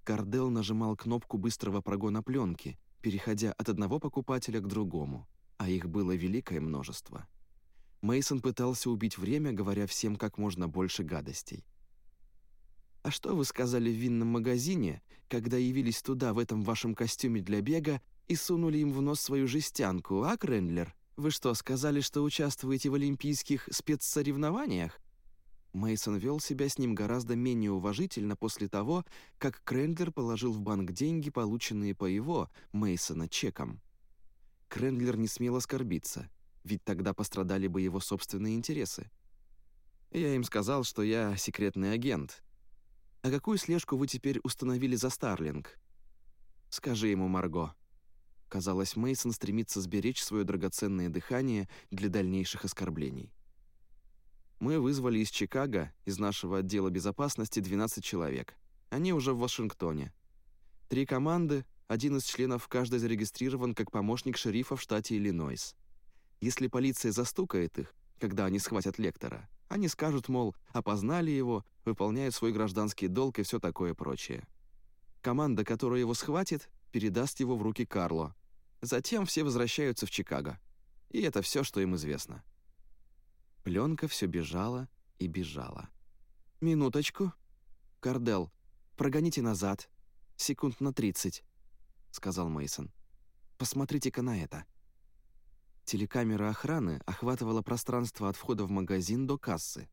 S1: Кардел нажимал кнопку быстрого прогона пленки, переходя от одного покупателя к другому, а их было великое множество. Мейсон пытался убить время, говоря всем как можно больше гадостей. «А что вы сказали в винном магазине, когда явились туда в этом вашем костюме для бега и сунули им в нос свою жестянку, а, Крендлер? Вы что, сказали, что участвуете в олимпийских спецсоревнованиях?» Мейсон вел себя с ним гораздо менее уважительно после того, как Крендлер положил в банк деньги, полученные по его, Мейсона, чеком. Крендлер не смел оскорбиться, ведь тогда пострадали бы его собственные интересы. Я им сказал, что я секретный агент. А какую слежку вы теперь установили за Старлинг? Скажи ему, Марго. Казалось, Мейсон стремится сберечь свое драгоценное дыхание для дальнейших оскорблений. Мы вызвали из Чикаго, из нашего отдела безопасности, 12 человек. Они уже в Вашингтоне. Три команды, один из членов каждой зарегистрирован как помощник шерифа в штате Иллинойс. Если полиция застукает их, когда они схватят лектора, они скажут, мол, опознали его, выполняют свой гражданский долг и все такое прочее. Команда, которая его схватит, передаст его в руки Карло. Затем все возвращаются в Чикаго. И это все, что им известно. Пленка все бежала и бежала. «Минуточку. Кардел, прогоните назад. Секунд на тридцать», — сказал Мейсон. «Посмотрите-ка на это». Телекамера охраны охватывала пространство от входа в магазин до кассы.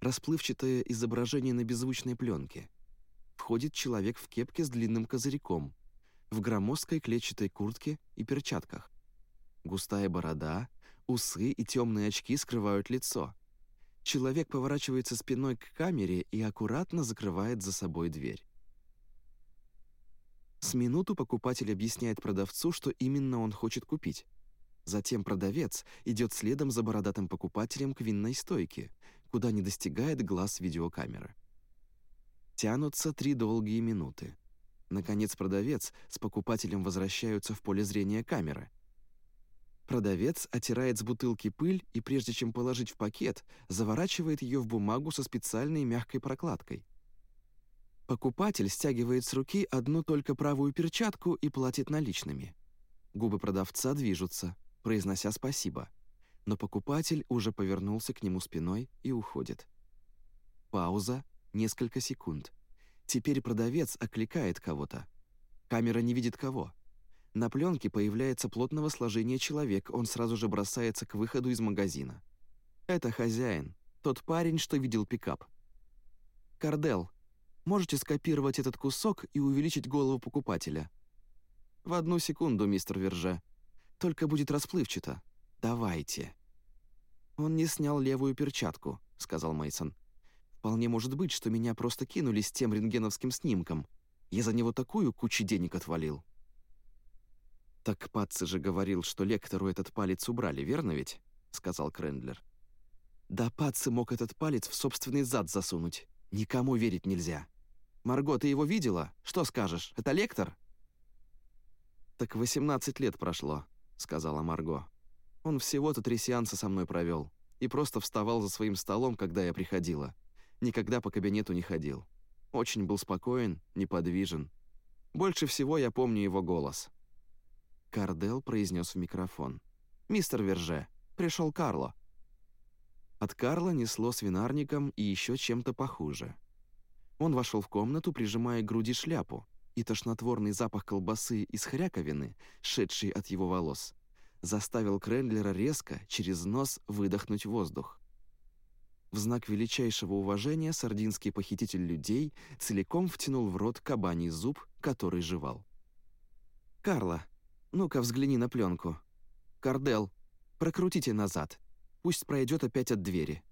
S1: Расплывчатое изображение на беззвучной пленке. Входит человек в кепке с длинным козырьком, в громоздкой клетчатой куртке и перчатках. Густая борода, Усы и темные очки скрывают лицо. Человек поворачивается спиной к камере и аккуратно закрывает за собой дверь. С минуту покупатель объясняет продавцу, что именно он хочет купить. Затем продавец идет следом за бородатым покупателем к винной стойке, куда не достигает глаз видеокамеры. Тянутся три долгие минуты. Наконец продавец с покупателем возвращаются в поле зрения камеры. Продавец оттирает с бутылки пыль и, прежде чем положить в пакет, заворачивает ее в бумагу со специальной мягкой прокладкой. Покупатель стягивает с руки одну только правую перчатку и платит наличными. Губы продавца движутся, произнося «спасибо», но покупатель уже повернулся к нему спиной и уходит. Пауза, несколько секунд. Теперь продавец окликает кого-то. Камера не видит кого — на пленке появляется плотного сложения человек, он сразу же бросается к выходу из магазина. Это хозяин, тот парень, что видел пикап. «Кардел, можете скопировать этот кусок и увеличить голову покупателя?» «В одну секунду, мистер Верже. Только будет расплывчато. Давайте». «Он не снял левую перчатку», — сказал Мейсон. «Вполне может быть, что меня просто кинули с тем рентгеновским снимком. Я за него такую кучу денег отвалил». «Так Патци же говорил, что лектору этот палец убрали, верно ведь?» — сказал Крендлер. «Да Патци мог этот палец в собственный зад засунуть. Никому верить нельзя. Марго, ты его видела? Что скажешь? Это лектор?» «Так 18 лет прошло», — сказала Марго. «Он всего-то три сеанса со мной провел и просто вставал за своим столом, когда я приходила. Никогда по кабинету не ходил. Очень был спокоен, неподвижен. Больше всего я помню его голос. Кардел произнес в микрофон. «Мистер Верже, пришел Карло». От Карла несло свинарником и еще чем-то похуже. Он вошел в комнату, прижимая к груди шляпу, и тошнотворный запах колбасы из хряковины, шедший от его волос, заставил Крендлера резко через нос выдохнуть воздух. В знак величайшего уважения сардинский похититель людей целиком втянул в рот кабаний зуб, который жевал. «Карла, ну-ка взгляни на пленку. Кардел, прокрутите назад. Пусть пройдет опять от двери».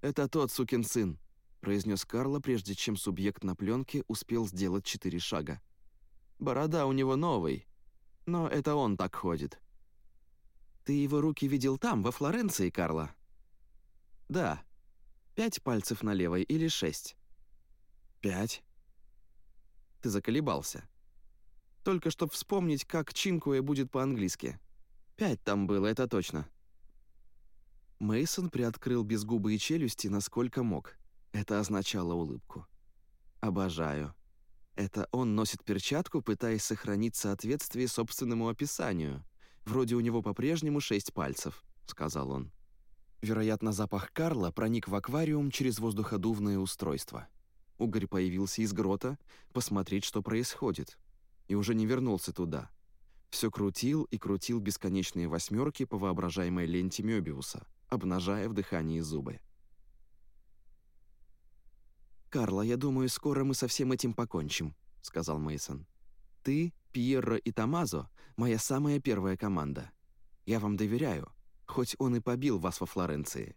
S1: «Это тот сукин сын», — произнес Карла, прежде чем субъект на пленке успел сделать четыре шага. «Борода у него новый, но это он так ходит». «Ты его руки видел там, во Флоренции, Карла?» «Да. Пять пальцев на левой или шесть?» «Пять». Ты заколебался. Только чтоб вспомнить, как чинкуэ будет по-английски. Пять там было, это точно. Мейсон приоткрыл безгубые челюсти, насколько мог. Это означало улыбку. «Обожаю». Это он носит перчатку, пытаясь сохранить соответствие собственному описанию. Вроде у него по-прежнему шесть пальцев, сказал он. Вероятно, запах Карла проник в аквариум через воздуходувное устройство. Угорь появился из грота, посмотреть, что происходит, и уже не вернулся туда. Все крутил и крутил бесконечные восьмерки по воображаемой ленте Мёбиуса, обнажая в дыхании зубы. «Карла, я думаю, скоро мы со всем этим покончим», — сказал Мейсон. «Ты, Пьерро и Тамазо — моя самая первая команда. Я вам доверяю, хоть он и побил вас во Флоренции.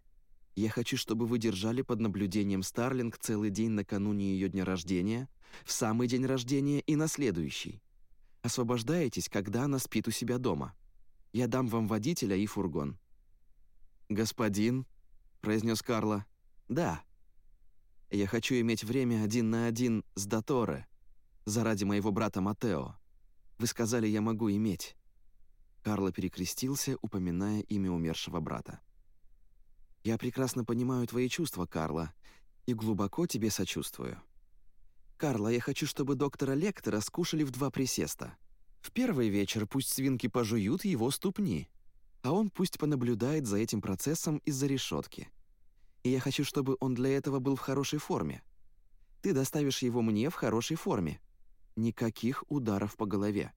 S1: Я хочу, чтобы вы держали под наблюдением Старлинг целый день накануне ее дня рождения, в самый день рождения и на следующий. Освобождаетесь, когда она спит у себя дома. Я дам вам водителя и фургон». «Господин», — произнес Карло, — «да. Я хочу иметь время один на один с Доторе, заради моего брата Матео. Вы сказали, я могу иметь». Карло перекрестился, упоминая имя умершего брата. «Я прекрасно понимаю твои чувства, Карло, и глубоко тебе сочувствую. Карло, я хочу, чтобы доктора Лектора скушали в два присеста. В первый вечер пусть свинки пожуют его ступни, а он пусть понаблюдает за этим процессом из-за решетки. И я хочу, чтобы он для этого был в хорошей форме. Ты доставишь его мне в хорошей форме. Никаких ударов по голове,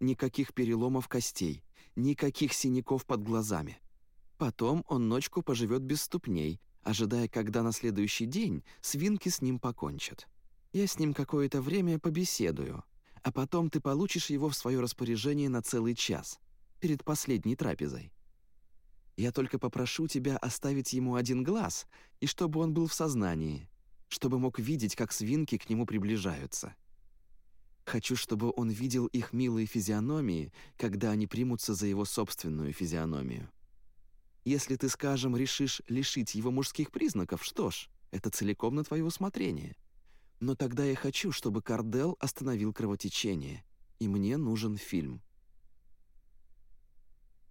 S1: никаких переломов костей, никаких синяков под глазами. Потом он ночку поживет без ступней, ожидая, когда на следующий день свинки с ним покончат. Я с ним какое-то время побеседую, а потом ты получишь его в свое распоряжение на целый час, перед последней трапезой. Я только попрошу тебя оставить ему один глаз, и чтобы он был в сознании, чтобы мог видеть, как свинки к нему приближаются. Хочу, чтобы он видел их милые физиономии, когда они примутся за его собственную физиономию. Если ты, скажем, решишь лишить его мужских признаков, что ж, это целиком на твое усмотрение. Но тогда я хочу, чтобы Кардел остановил кровотечение, и мне нужен фильм.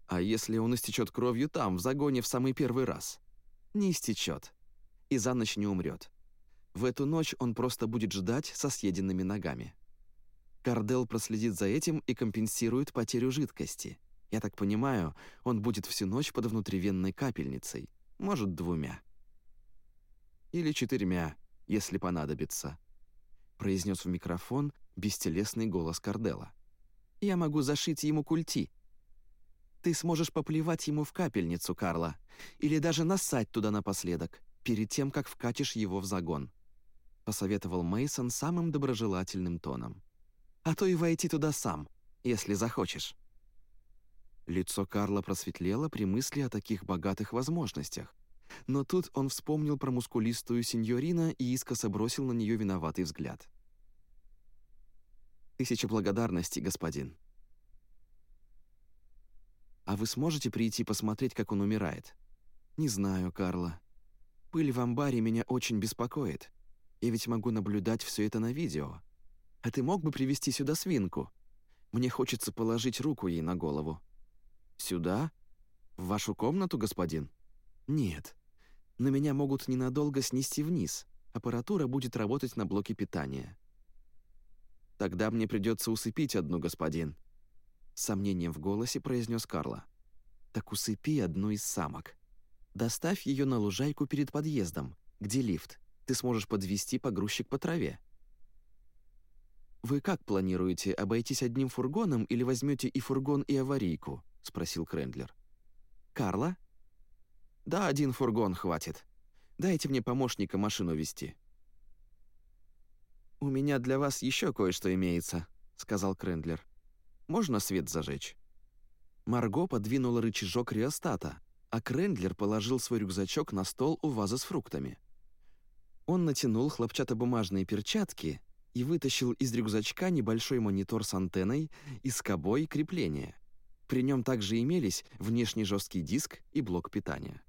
S1: А если он истечет кровью там, в загоне в самый первый раз? Не истечет. И за ночь не умрет. В эту ночь он просто будет ждать со съеденными ногами. Кардел проследит за этим и компенсирует потерю жидкости. Я так понимаю, он будет всю ночь под внутривенной капельницей, может, двумя. Или четырьмя, если понадобится», — произнес в микрофон бестелесный голос Кардела. «Я могу зашить ему культи. Ты сможешь поплевать ему в капельницу, Карла, или даже нассать туда напоследок, перед тем, как вкатишь его в загон», — посоветовал Мейсон самым доброжелательным тоном. «А то и войти туда сам, если захочешь». Лицо Карла просветлело при мысли о таких богатых возможностях. Но тут он вспомнил про мускулистую сеньорина и искоса бросил на нее виноватый взгляд. «Тысяча благодарностей, господин». «А вы сможете прийти посмотреть, как он умирает?» «Не знаю, Карла. Пыль в амбаре меня очень беспокоит. Я ведь могу наблюдать все это на видео. А ты мог бы привести сюда свинку? Мне хочется положить руку ей на голову». «Сюда? В вашу комнату, господин?» «Нет но меня могут ненадолго снести вниз. Аппаратура будет работать на блоке питания. Тогда мне придется усыпить одну, господин. Сомнением в голосе произнес Карла. Так усыпи одну из самок. Доставь ее на лужайку перед подъездом, где лифт. Ты сможешь подвести погрузчик по траве. «Вы как планируете, обойтись одним фургоном или возьмете и фургон, и аварийку?» — спросил Крендлер. «Карла?» «Да, один фургон хватит. Дайте мне помощника машину вести». «У меня для вас еще кое-что имеется», — сказал Крендлер. «Можно свет зажечь?» Марго подвинула рычажок реостата, а Крендлер положил свой рюкзачок на стол у вазы с фруктами. Он натянул хлопчатобумажные перчатки и вытащил из рюкзачка небольшой монитор с антенной и скобой крепления. При нем также имелись внешний жесткий диск и блок питания.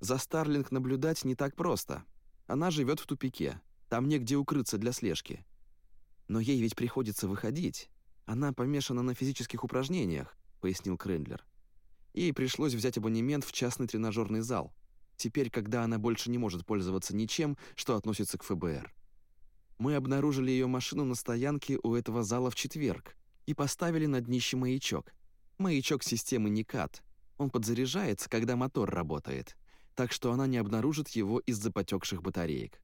S1: За Старлинг наблюдать не так просто. Она живет в тупике, там негде укрыться для слежки. Но ей ведь приходится выходить. Она помешана на физических упражнениях, пояснил Крендлер. Ей пришлось взять абонемент в частный тренажерный зал. Теперь, когда она больше не может пользоваться ничем, что относится к ФБР. Мы обнаружили ее машину на стоянке у этого зала в четверг и поставили на днище маячок. Маячок системы Никат. Он подзаряжается, когда мотор работает, так что она не обнаружит его из-за потекших батареек.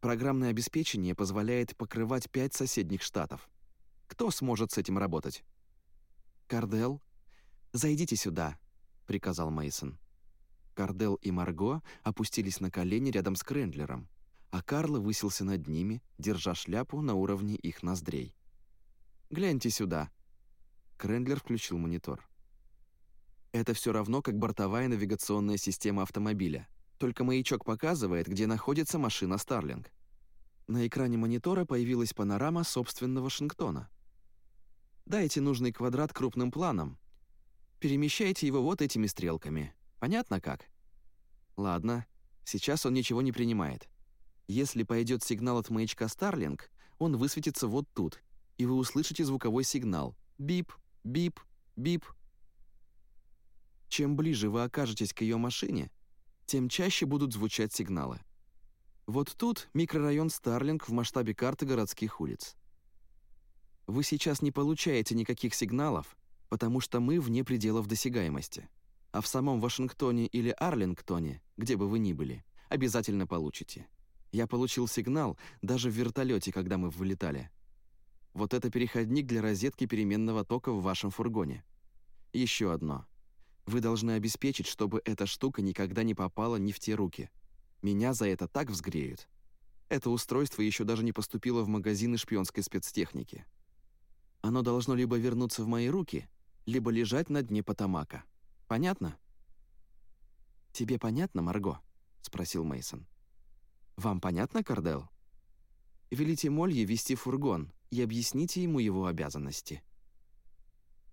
S1: Программное обеспечение позволяет покрывать пять соседних штатов. Кто сможет с этим работать? Кардел, зайдите сюда, приказал Мейсон. Кардел и Марго опустились на колени рядом с Крендлером, а Карл высился над ними, держа шляпу на уровне их ноздрей. «Гляньте сюда». Крендлер включил монитор. Это все равно, как бортовая навигационная система автомобиля. Только маячок показывает, где находится машина Старлинг. На экране монитора появилась панорама собственного Вашингтона. Дайте нужный квадрат крупным планом. Перемещайте его вот этими стрелками. Понятно как? Ладно, сейчас он ничего не принимает. Если пойдет сигнал от маячка Starlink, он высветится вот тут, и вы услышите звуковой сигнал. Бип, бип, бип. Чем ближе вы окажетесь к ее машине, тем чаще будут звучать сигналы. Вот тут микрорайон Старлинг в масштабе карты городских улиц. Вы сейчас не получаете никаких сигналов, потому что мы вне пределов досягаемости. А в самом Вашингтоне или Арлингтоне, где бы вы ни были, обязательно получите. Я получил сигнал даже в вертолете, когда мы вылетали. Вот это переходник для розетки переменного тока в вашем фургоне. Еще одно. Вы должны обеспечить, чтобы эта штука никогда не попала ни в те руки. Меня за это так взгреют. Это устройство еще даже не поступило в магазины шпионской спецтехники. Оно должно либо вернуться в мои руки, либо лежать на дне Потамака. Понятно? Тебе понятно, Марго? спросил Мейсон. «Вам понятно, Кардел? Велите Молье вести фургон и объясните ему его обязанности».